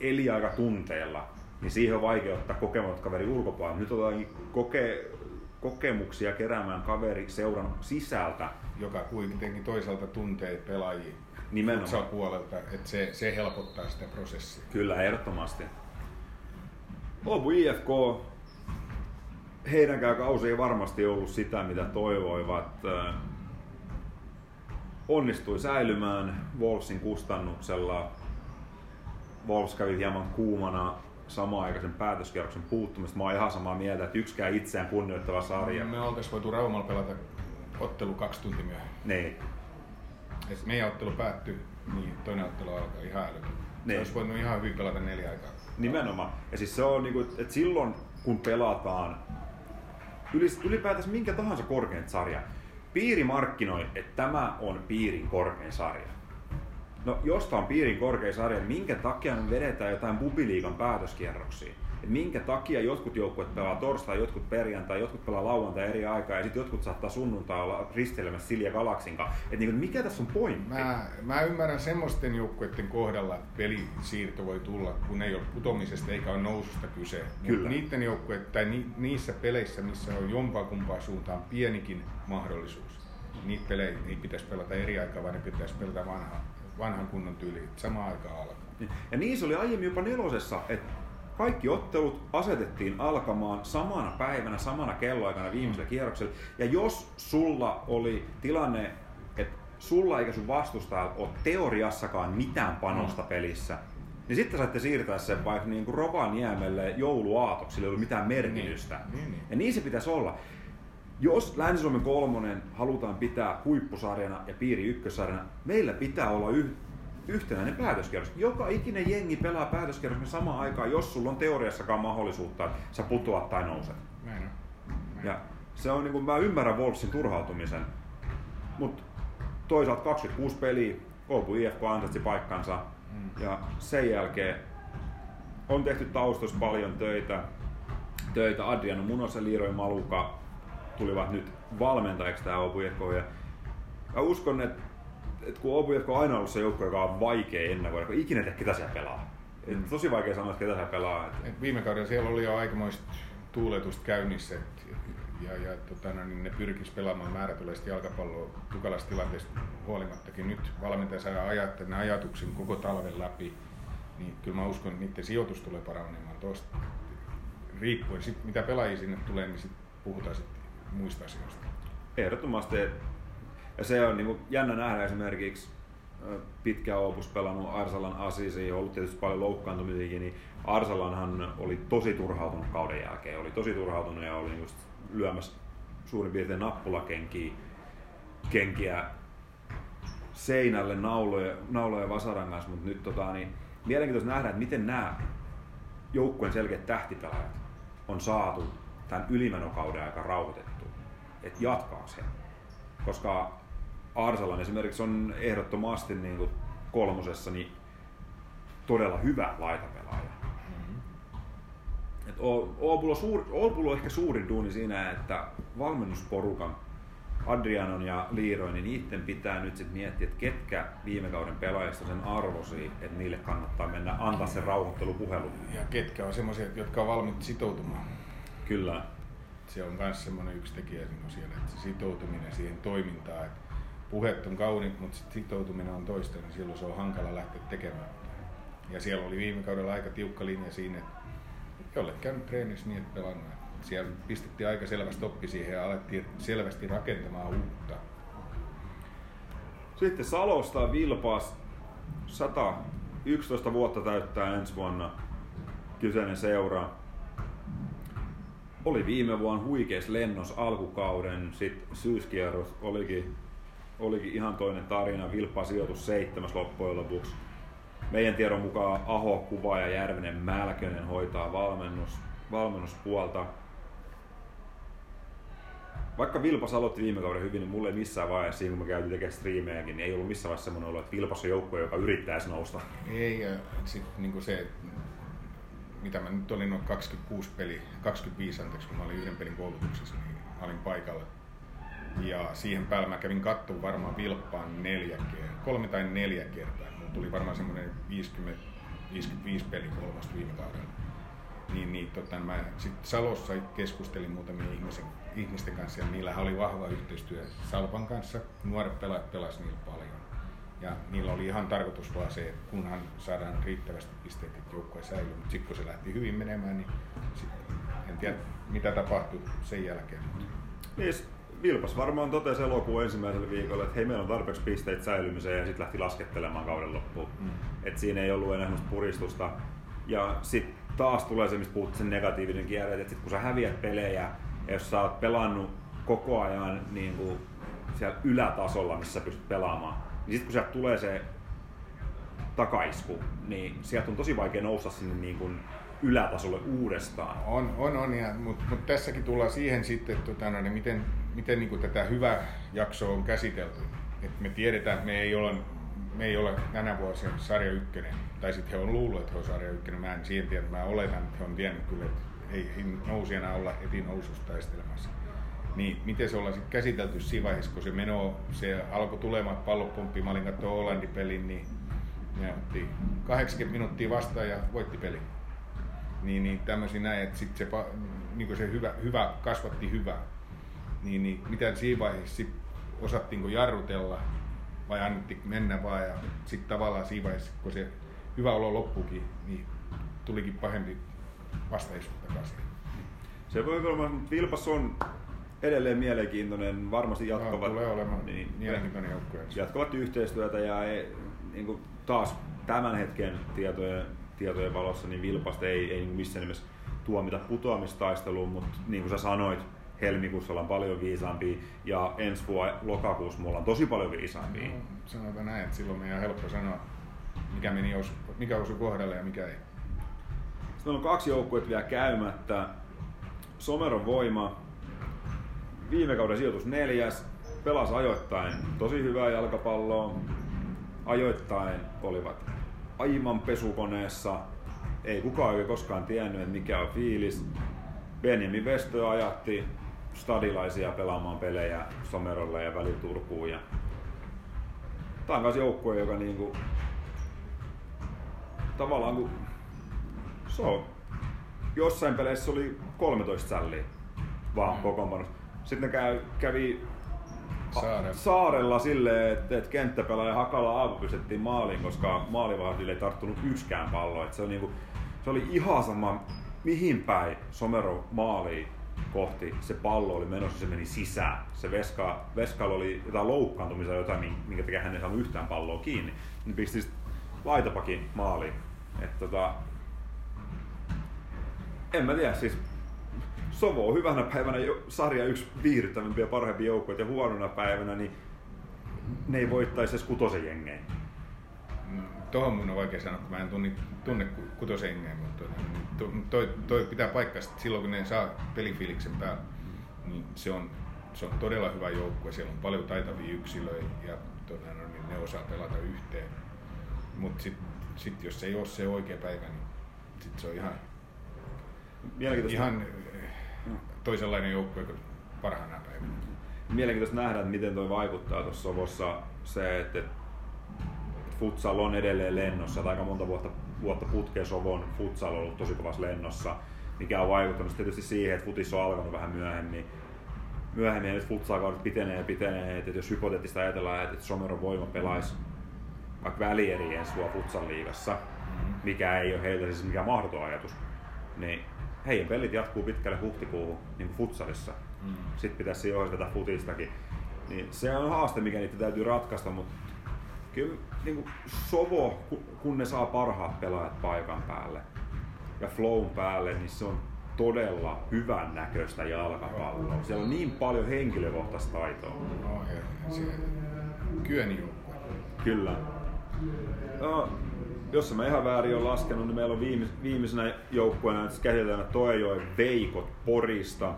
eli aika tunteella, niin siihen on vaikea ottaa kokematon kaveri ulkopuolella. Nyt otetaan koke, kokemuksia keräämään kaveri seuran sisältä. joka kuitenkin toisaalta tuntee pelaajia Nimenomaan. puolelta, että se, se helpottaa sitä prosessia. Kyllä, ehdottomasti. Obu IFK, heidänkään kausi ei varmasti ollut sitä, mitä toivoivat. Onnistui säilymään Wolfsin kustannuksella. Wolves kävi hieman kuumana samaan-aikaisen päätöskierroksen puuttumista. Mä oon ihan samaa mieltä, että yksikään itseään kunnioittava sarja. Me oltaisiin voitu Raumalla pelata ottelu kaksi tuntia myöhemmin. Niin, Et meidän ottelu päättyi, niin toinen ottelu alkaa ihan älytön. Se Niin. olisi voinut ihan hyvin pelata neljä aikaa. Nimenomaan. Ja siis se on niinku, että silloin kun pelataan ylipäätänsä minkä tahansa korkein sarja, piiri markkinoi, että tämä on piirin korkein sarja. No jos tämä on piirin korkein sarja, niin minkä takia me vedetään jotain bubiliigan päätöskierroksia? Et minkä takia jotkut joukkueet pelaa torstai, jotkut perjantai, jotkut pelaa lauantai eri aikaa ja sitten jotkut saattaa sunnuntai olla risteilemässä Silja Galaksin kanssa. Et niinku, mikä tässä on pointti? Mä, mä ymmärrän semmoisten joukkueiden kohdalla, että pelisiirto voi tulla, kun ei ole putomisesta eikä ole noususta kyse. Kyllä. Mutta niiden joukkueiden, tai ni, niissä peleissä, missä on jompaa kumpaa suuntaan pienikin mahdollisuus, niitä pelejä ei pitäisi pelata eri aikaa, vaan ne pitäisi pelata vanha, vanhan kunnon tyyliin, samaan aikaan alkaa. Ja niin se oli aiemmin jopa nelosessa, että kaikki ottelut asetettiin alkamaan samana päivänä, samana kelloaikana viimeisellä kierroksella. Ja jos sulla oli tilanne, että sulla eikä sun vastustajalla ole teoriassakaan mitään panosta mm. pelissä, niin sitten saitte siirtää sen vaikka niin kuin Rovaniemelle jouluaatoksi, sillä ei ollut mitään merkitystä. Niin, niin, niin. Ja niin se pitäisi olla. Jos Länsi-Suomen kolmonen halutaan pitää huippusarjana ja piiri ykkössarjana, meillä pitää olla yh- yhtenäinen päätöskierros. Joka ikinen jengi pelaa päätöskierroksen samaan aikaan, jos sulla on teoriassakaan mahdollisuutta, että sä putoat tai nouset. Näin on. Näin. Ja se on niin kuin, mä ymmärrän Wolfsin turhautumisen, mutta toisaalta 26 peliä, Koupu IFK ansaitsi paikkansa mm. ja sen jälkeen on tehty taustus paljon töitä. töitä. Adriano Munosa, Liiro ja Maluka tulivat nyt valmentajiksi tähän IFK. Ja mä uskon, että, että kun IFK on aina ollut se joukko, joka on vaikea ennakoida, kun ikinä tiedä, ketä siellä pelaa. Mm. tosi vaikea sanoa, että ketä siellä pelaa. Et viime kaudella siellä oli jo aikamoista tuuletusta käynnissä, et, ja, ja tota, no, niin ne pyrkis pelaamaan määrätyläistä jalkapalloa tukalasta tilanteesta huolimattakin. Nyt valmentaja saa ajattaa ne ajatuksen koko talven läpi, niin kyllä mä uskon, että niiden sijoitus tulee paranemaan tuosta. Riippuen sit, mitä pelaajia sinne tulee, niin sit puhutaan sitten muista asioista. Ehdottomasti. Ja se on niin jännä nähdä esimerkiksi pitkä opus pelannut Arsalan Asisi ja ollut tietysti paljon loukkaantumisiakin, niin Arsalanhan oli tosi turhautunut kauden jälkeen. Oli tosi turhautunut ja oli just lyömässä suurin piirtein nappulakenkiä kenkiä seinälle nauloja, nauloja vasaran kanssa, mutta nyt tota, niin, mielenkiintoista nähdä, että miten nämä joukkueen selkeät tähtipelaajat on saatu tämän ylimenokauden aika rauhoitettu. Että jatkaa sen. Koska Arsalan esimerkiksi on ehdottomasti niin kuin kolmosessa niin todella hyvä laitapelaaja. Mm-hmm. Oopulo, suur, on ehkä suurin duuni siinä, että valmennusporukan Adrianon ja Liiroin, niin niiden pitää nyt sitten miettiä, että ketkä viime kauden pelaajista sen arvosi, että niille kannattaa mennä antaa sen rauhoittelupuhelu. Ja ketkä on semmoisia, jotka on valmiit sitoutumaan. Kyllä. Se on myös semmoinen yksi tekijä siellä, että se sitoutuminen siihen toimintaan, että puheet on kauniit, mutta sit sitoutuminen on toista, niin silloin se on hankala lähteä tekemään. Ja siellä oli viime kaudella aika tiukka linja siinä, että jolle käynyt treenissä niin, että pelannut. Siellä pistettiin aika selvä stoppi siihen ja alettiin selvästi rakentamaan uutta. Sitten Salosta Vilpas 111 vuotta täyttää ensi vuonna kyseinen seura oli viime vuonna huikeas lennos alkukauden, sitten syyskierros olikin, olikin ihan toinen tarina, Vilppa sijoitus seitsemäs loppujen lopuksi. Meidän tiedon mukaan Aho, Kuva ja Järvinen Mälkönen hoitaa valmennus, valmennuspuolta. Vaikka Vilpas aloitti viime kauden hyvin, niin mulle ei missään vaiheessa, kun me käytiin tekemään striimejäkin, niin ei ollut missään vaiheessa semmoinen olo, että Vilpas on joukko, joka yrittäisi nousta. Ei, ja sitten niin se, mitä mä nyt olin noin 26 peli, 25 anteeksi, kun mä olin yhden pelin koulutuksessa, niin mä olin paikalla. Ja siihen päälle mä kävin kattoon varmaan Vilppaan neljä kertaa, kolme tai neljä kertaa. Mulla tuli varmaan semmoinen 50, 55 peli kolmasta viime kaudella. Niin, niin tota, mä sitten Salossa keskustelin muutamien ihmisen, ihmisten kanssa ja niillä oli vahva yhteistyö Salpan kanssa. Nuoret pelaajat pelasivat niillä paljon ja niillä oli ihan tarkoitus vaan se, että kunhan saadaan riittävästi pisteitä, että joukkue säilyy. Mutta sitten kun se lähti hyvin menemään, niin sit, en tiedä mitä tapahtui sen jälkeen. Niin, Vilpas varmaan totesi elokuun ensimmäisellä viikolla, että hei meillä on tarpeeksi pisteitä säilymiseen ja sitten lähti laskettelemaan kauden loppuun. Mm. Et siinä ei ollut enää puristusta. Ja sitten taas tulee se, mistä puhuttiin, sen negatiivinen kierre, että sit kun sä häviät pelejä ja jos sä oot pelannut koko ajan niin kuin siellä ylätasolla, missä sä pystyt pelaamaan, niin sitten kun sieltä tulee se takaisku, niin sieltä on tosi vaikea nousta sinne niin kuin ylätasolle uudestaan. On, on, on mutta mut tässäkin tullaan siihen sitten, että tota, no, niin miten, miten niin kuin tätä hyvää jaksoa on käsitelty. Et me tiedetään, että me ei ole, me ei ole tänä vuosina sarja ykkönen, tai sitten he on luullut, että he on sarja ykkönen. Mä en siihen tiedä, mä oletan, että he on tiennyt kyllä, että ei nousijana olla heti noususta taistelemassa niin miten se ollaan sitten käsitelty siinä vaiheessa, kun se meno, se alkoi tulemaan pallopumppi, mä olin Hollandin pelin, niin ne otti 80 minuuttia vastaan ja voitti pelin. Niin, niin tämmöisiä näin, että sit se, niin se hyvä, hyvä, kasvatti hyvää. Niin, niin mitä siinä vaiheessa osattiinko jarrutella vai annettiin mennä vaan ja sitten tavallaan siinä vaiheessa, kun se hyvä olo loppukin, niin tulikin pahempi vastaisuus takaisin. Se voi olla, että Vilpas on edelleen mielenkiintoinen, varmasti jatkavat, no, tulee olemaan niin, mielenkiintoinen joukkue. Jatkavat yhteistyötä ja ei, niin kuin taas tämän hetken tietojen, tietojen valossa niin Vilpasta ei, ei missään nimessä tuomita putoamistaisteluun, mutta niin kuin sä sanoit, helmikuussa ollaan paljon viisaampia ja ensi vuonna lokakuussa me ollaan tosi paljon viisaampia. No, sanotaan näin, että silloin meidän on helppo sanoa, mikä, meni os, mikä osui kohdalle ja mikä ei. Sitten on kaksi joukkuetta vielä käymättä. Someron voima, viime kauden sijoitus neljäs, pelasi ajoittain tosi hyvää jalkapalloa. Ajoittain olivat aivan pesukoneessa. Ei kukaan oikein koskaan tiennyt, että mikä on fiilis. Benjamin Vestö ajatti stadilaisia pelaamaan pelejä Somerolle ja välillä Turkuun. Ja Tämä on myös joukkue, joka niinku, tavallaan kun se on, jossain peleissä oli 13 sälliä vaan mm. kokoonpanossa. Sitten ne käy, kävi Saare. saarella silleen, että, että kenttäpelaaja Hakala Aapo pistettiin maaliin, koska maalivahdille ei tarttunut yksikään pallo. Että se, on niinku, se oli ihan sama mihin päin Somero maaliin kohti se pallo oli menossa, se meni sisään. Se Veska, Veskalla oli jotain loukkaantumisia, jotain, minkä takia hän ei saanut yhtään palloa kiinni. Niin pisti laitapakin maaliin. Et tota, en mä tiedä, siis Sovo on hyvänä päivänä jo sarja yksi viihdyttävimpiä parhaimpia joukkoja ja huonona päivänä niin ne ei voittaisi edes kutosen jengeen. Mm, tuohon mun on vaikea sanoa, kun mä en tunne, tunne kutosen jengeen, mutta toi, toi pitää paikkaa, että silloin kun ne saa pelifiiliksen päällä, niin se on, se on todella hyvä joukkue. Siellä on paljon taitavia yksilöitä ja no, niin ne osaa pelata yhteen. Mutta sitten sit jos se ei ole se oikea päivä, niin sit se on ihan, ihan toisenlainen joukkue kuin parhaana päivänä. Mielenkiintoista nähdä, että miten tuo vaikuttaa tuossa Sovossa se, että futsal on edelleen lennossa, aika monta vuotta, vuotta putkeen Sovon futsal on ollut tosi kovassa lennossa, mikä on vaikuttanut tietysti siihen, että futis on alkanut vähän myöhemmin. Myöhemmin ja nyt futsal pitenee ja pitenee, että jos hypoteettista ajatellaan, että Someron voima pelaisi vaikka välieri ensi vuonna futsal liigassa, mm-hmm. mikä ei ole heiltä siis mikään mahdoton ajatus, niin heidän pelit jatkuu pitkälle huhtikuuhun niin kuin futsalissa. Mm. Sitten pitäisi siihen tätä futistakin. Niin se on haaste, mikä niitä täytyy ratkaista, mutta kyllä niin kuin Sovo, kun ne saa parhaat pelaajat paikan päälle ja flown päälle, niin se on todella hyvän näköistä jalkapalloa. Siellä on niin paljon henkilökohtaista taitoa. No, Kyöni Kyllä. No, jos mä ihan väärin on laskenut, niin meillä on viimeis, viimeisenä joukkueena että käsitellään Toejoen Veikot Porista.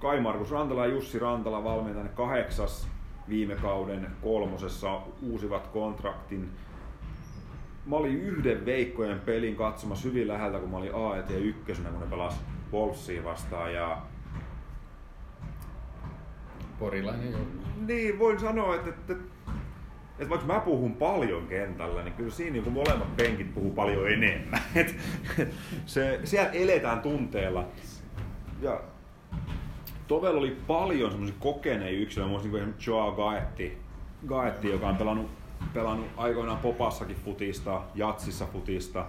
Kai Markus Rantala ja Jussi Rantala valmentajana kahdeksas viime kauden kolmosessa uusivat kontraktin. Mä olin yhden Veikkojen pelin katsomassa hyvin läheltä, kun mä olin AET ykkösenä, kun ne pelas Wolfsia vastaan. Ja... Porilainen joukkue. Niin, voin sanoa, että, että että vaikka mä puhun paljon kentällä, niin kyllä siinä niin molemmat penkit puhuu paljon enemmän. [LAUGHS] Et, se, siellä eletään tunteella. Ja Tovel oli paljon semmoisia kokeneita yksilöitä, muista niin kuin Joao Gaetti, Gaetti, joka on pelannut, pelannut aikoinaan Popassakin futista, Jatsissa futista,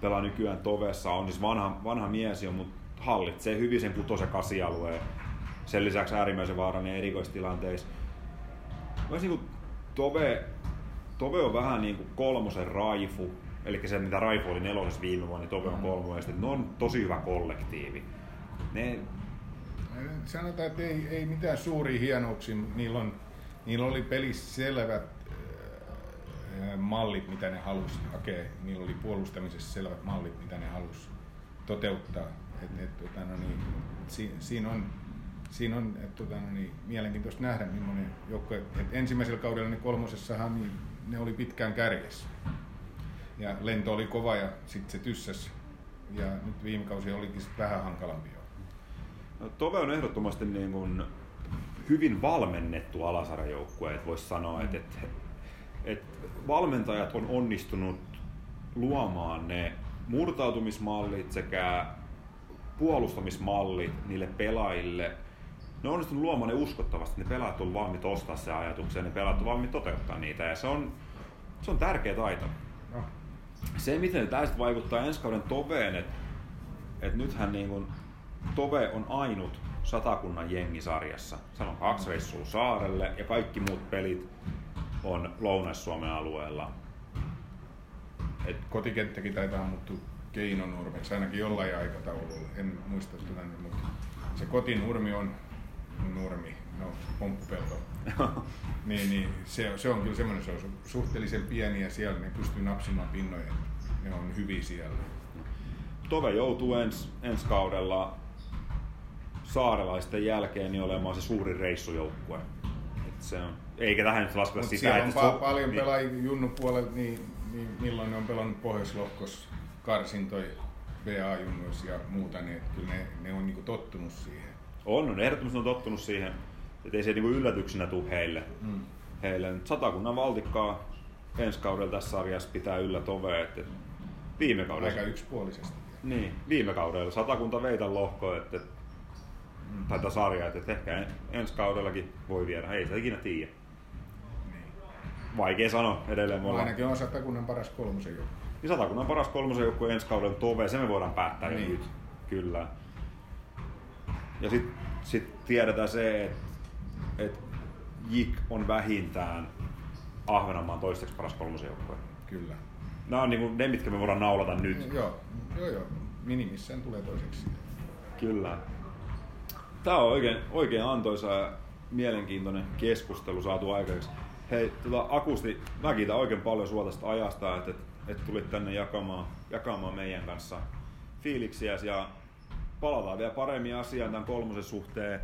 pelaa nykyään Tovessa, on siis vanha, vanha mies jo, mutta hallitsee hyvin sen kutosen kasialueen. Sen lisäksi äärimmäisen vaarallinen erikoistilanteissa. Mä niin kuin Tove, Tove on vähän niin kuin kolmosen raifu, eli se mitä Raifu oli nelosessa viime vuonna, niin Tove on mm. kolmonen, ne on tosi hyvä kollektiivi. Ne... Sanotaan, että ei, ei mitään suuria hienouksia, mutta niillä, on, niillä oli pelissä selvät äh, mallit, mitä ne halusi hakea. Niillä oli puolustamisessa selvät mallit, mitä ne halusi toteuttaa. Et, et, tota, no niin, si, siinä on siinä on et, tota, no niin, mielenkiintoista nähdä, millainen joukko. Et ensimmäisellä kaudella niin kolmosessahan niin ne oli pitkään kärjessä. Ja lento oli kova ja sitten se tyssäs. Ja nyt viime kausi olikin vähän hankalampi jo. No, Tove on ehdottomasti niin kuin hyvin valmennettu alasarjajoukkue, että voisi sanoa, että, että, että valmentajat on onnistunut luomaan ne murtautumismallit sekä puolustamismallit niille pelaajille ne on onnistunut luomaan ne uskottavasti, ne pelaajat on valmiit ostaa se ajatuksen ja ne pelaajat on valmiit toteuttaa niitä ja se on, se on tärkeä taito. No. Se, miten tämä vaikuttaa ensi kauden Toveen, että et nythän niin kun, Tove on ainut satakunnan jengisarjassa. Se on kaksi reissua saarelle ja kaikki muut pelit on Lounais-Suomen alueella. Et... Kotikenttäkin taitaa muuttua Keinonurmeksi, ainakin jollain aikataululla. En muista tilannetta, mutta se kotinurmi on nurmi, no pomppupelto. niin, niin se, se, on kyllä semmoinen, se on suhteellisen pieni ja siellä ne pystyy napsimaan pinnoja. Ne on hyviä siellä. Tove joutuu ens, ensi kaudella saarelaisten jälkeen niin olemaan se suurin reissujoukkue. Et se on, eikä tähän nyt lasketa sitä, siellä on pa- paljon niin, pelaajia junnu puolella, niin, niin milloin ne on pelannut pohjoislohkossa karsintoja BA-junnuissa ja muuta, niin että kyllä ne, ne on niinku tottunut siihen. On, on ehdottomasti on tottunut siihen, että ei se niinku yllätyksenä tule heille. Mm. heille. Satakunnan valtikkaa ensi kaudella tässä sarjassa pitää yllä tovea, että viime kaudella... Aika yksipuolisesti. Niin, viime kaudella satakunta veitä lohko, että, mm. tai sarjaa, että ehkä ensi kaudellakin voi viedä, ei se ikinä tiedä. Niin. Vaikea sanoa edelleen. No, ainakin on satakunnan paras kolmosen joukko. Niin satakunnan paras kolmosen joukko ensi kauden tove, se me voidaan päättää niin. nyt. Kyllä. Ja sitten sit tiedetään se, että et JIK on vähintään Ahvenanmaan toiseksi paras kolmosen joukkue. Kyllä. Nämä on niinku ne, mitkä me voidaan naulata nyt. Joo, joo, joo. Minimissään tulee toiseksi. Kyllä. Tämä on oikein, oikein antoisa ja mielenkiintoinen keskustelu saatu aikaiseksi. Hei, tota, Akusti, mä kiitän oikein paljon sua tästä ajasta, että, että, että tulit tänne jakamaan, jakamaan meidän kanssa fiiliksiä ja palataan vielä paremmin asiaan tämän kolmosen suhteen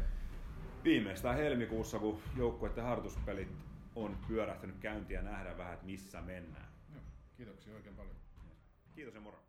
viimeistään helmikuussa, kun joukkueiden harjoituspelit on pyörähtänyt käyntiä ja nähdään vähän, että missä mennään. Kiitoksia oikein paljon. Kiitos ja moro.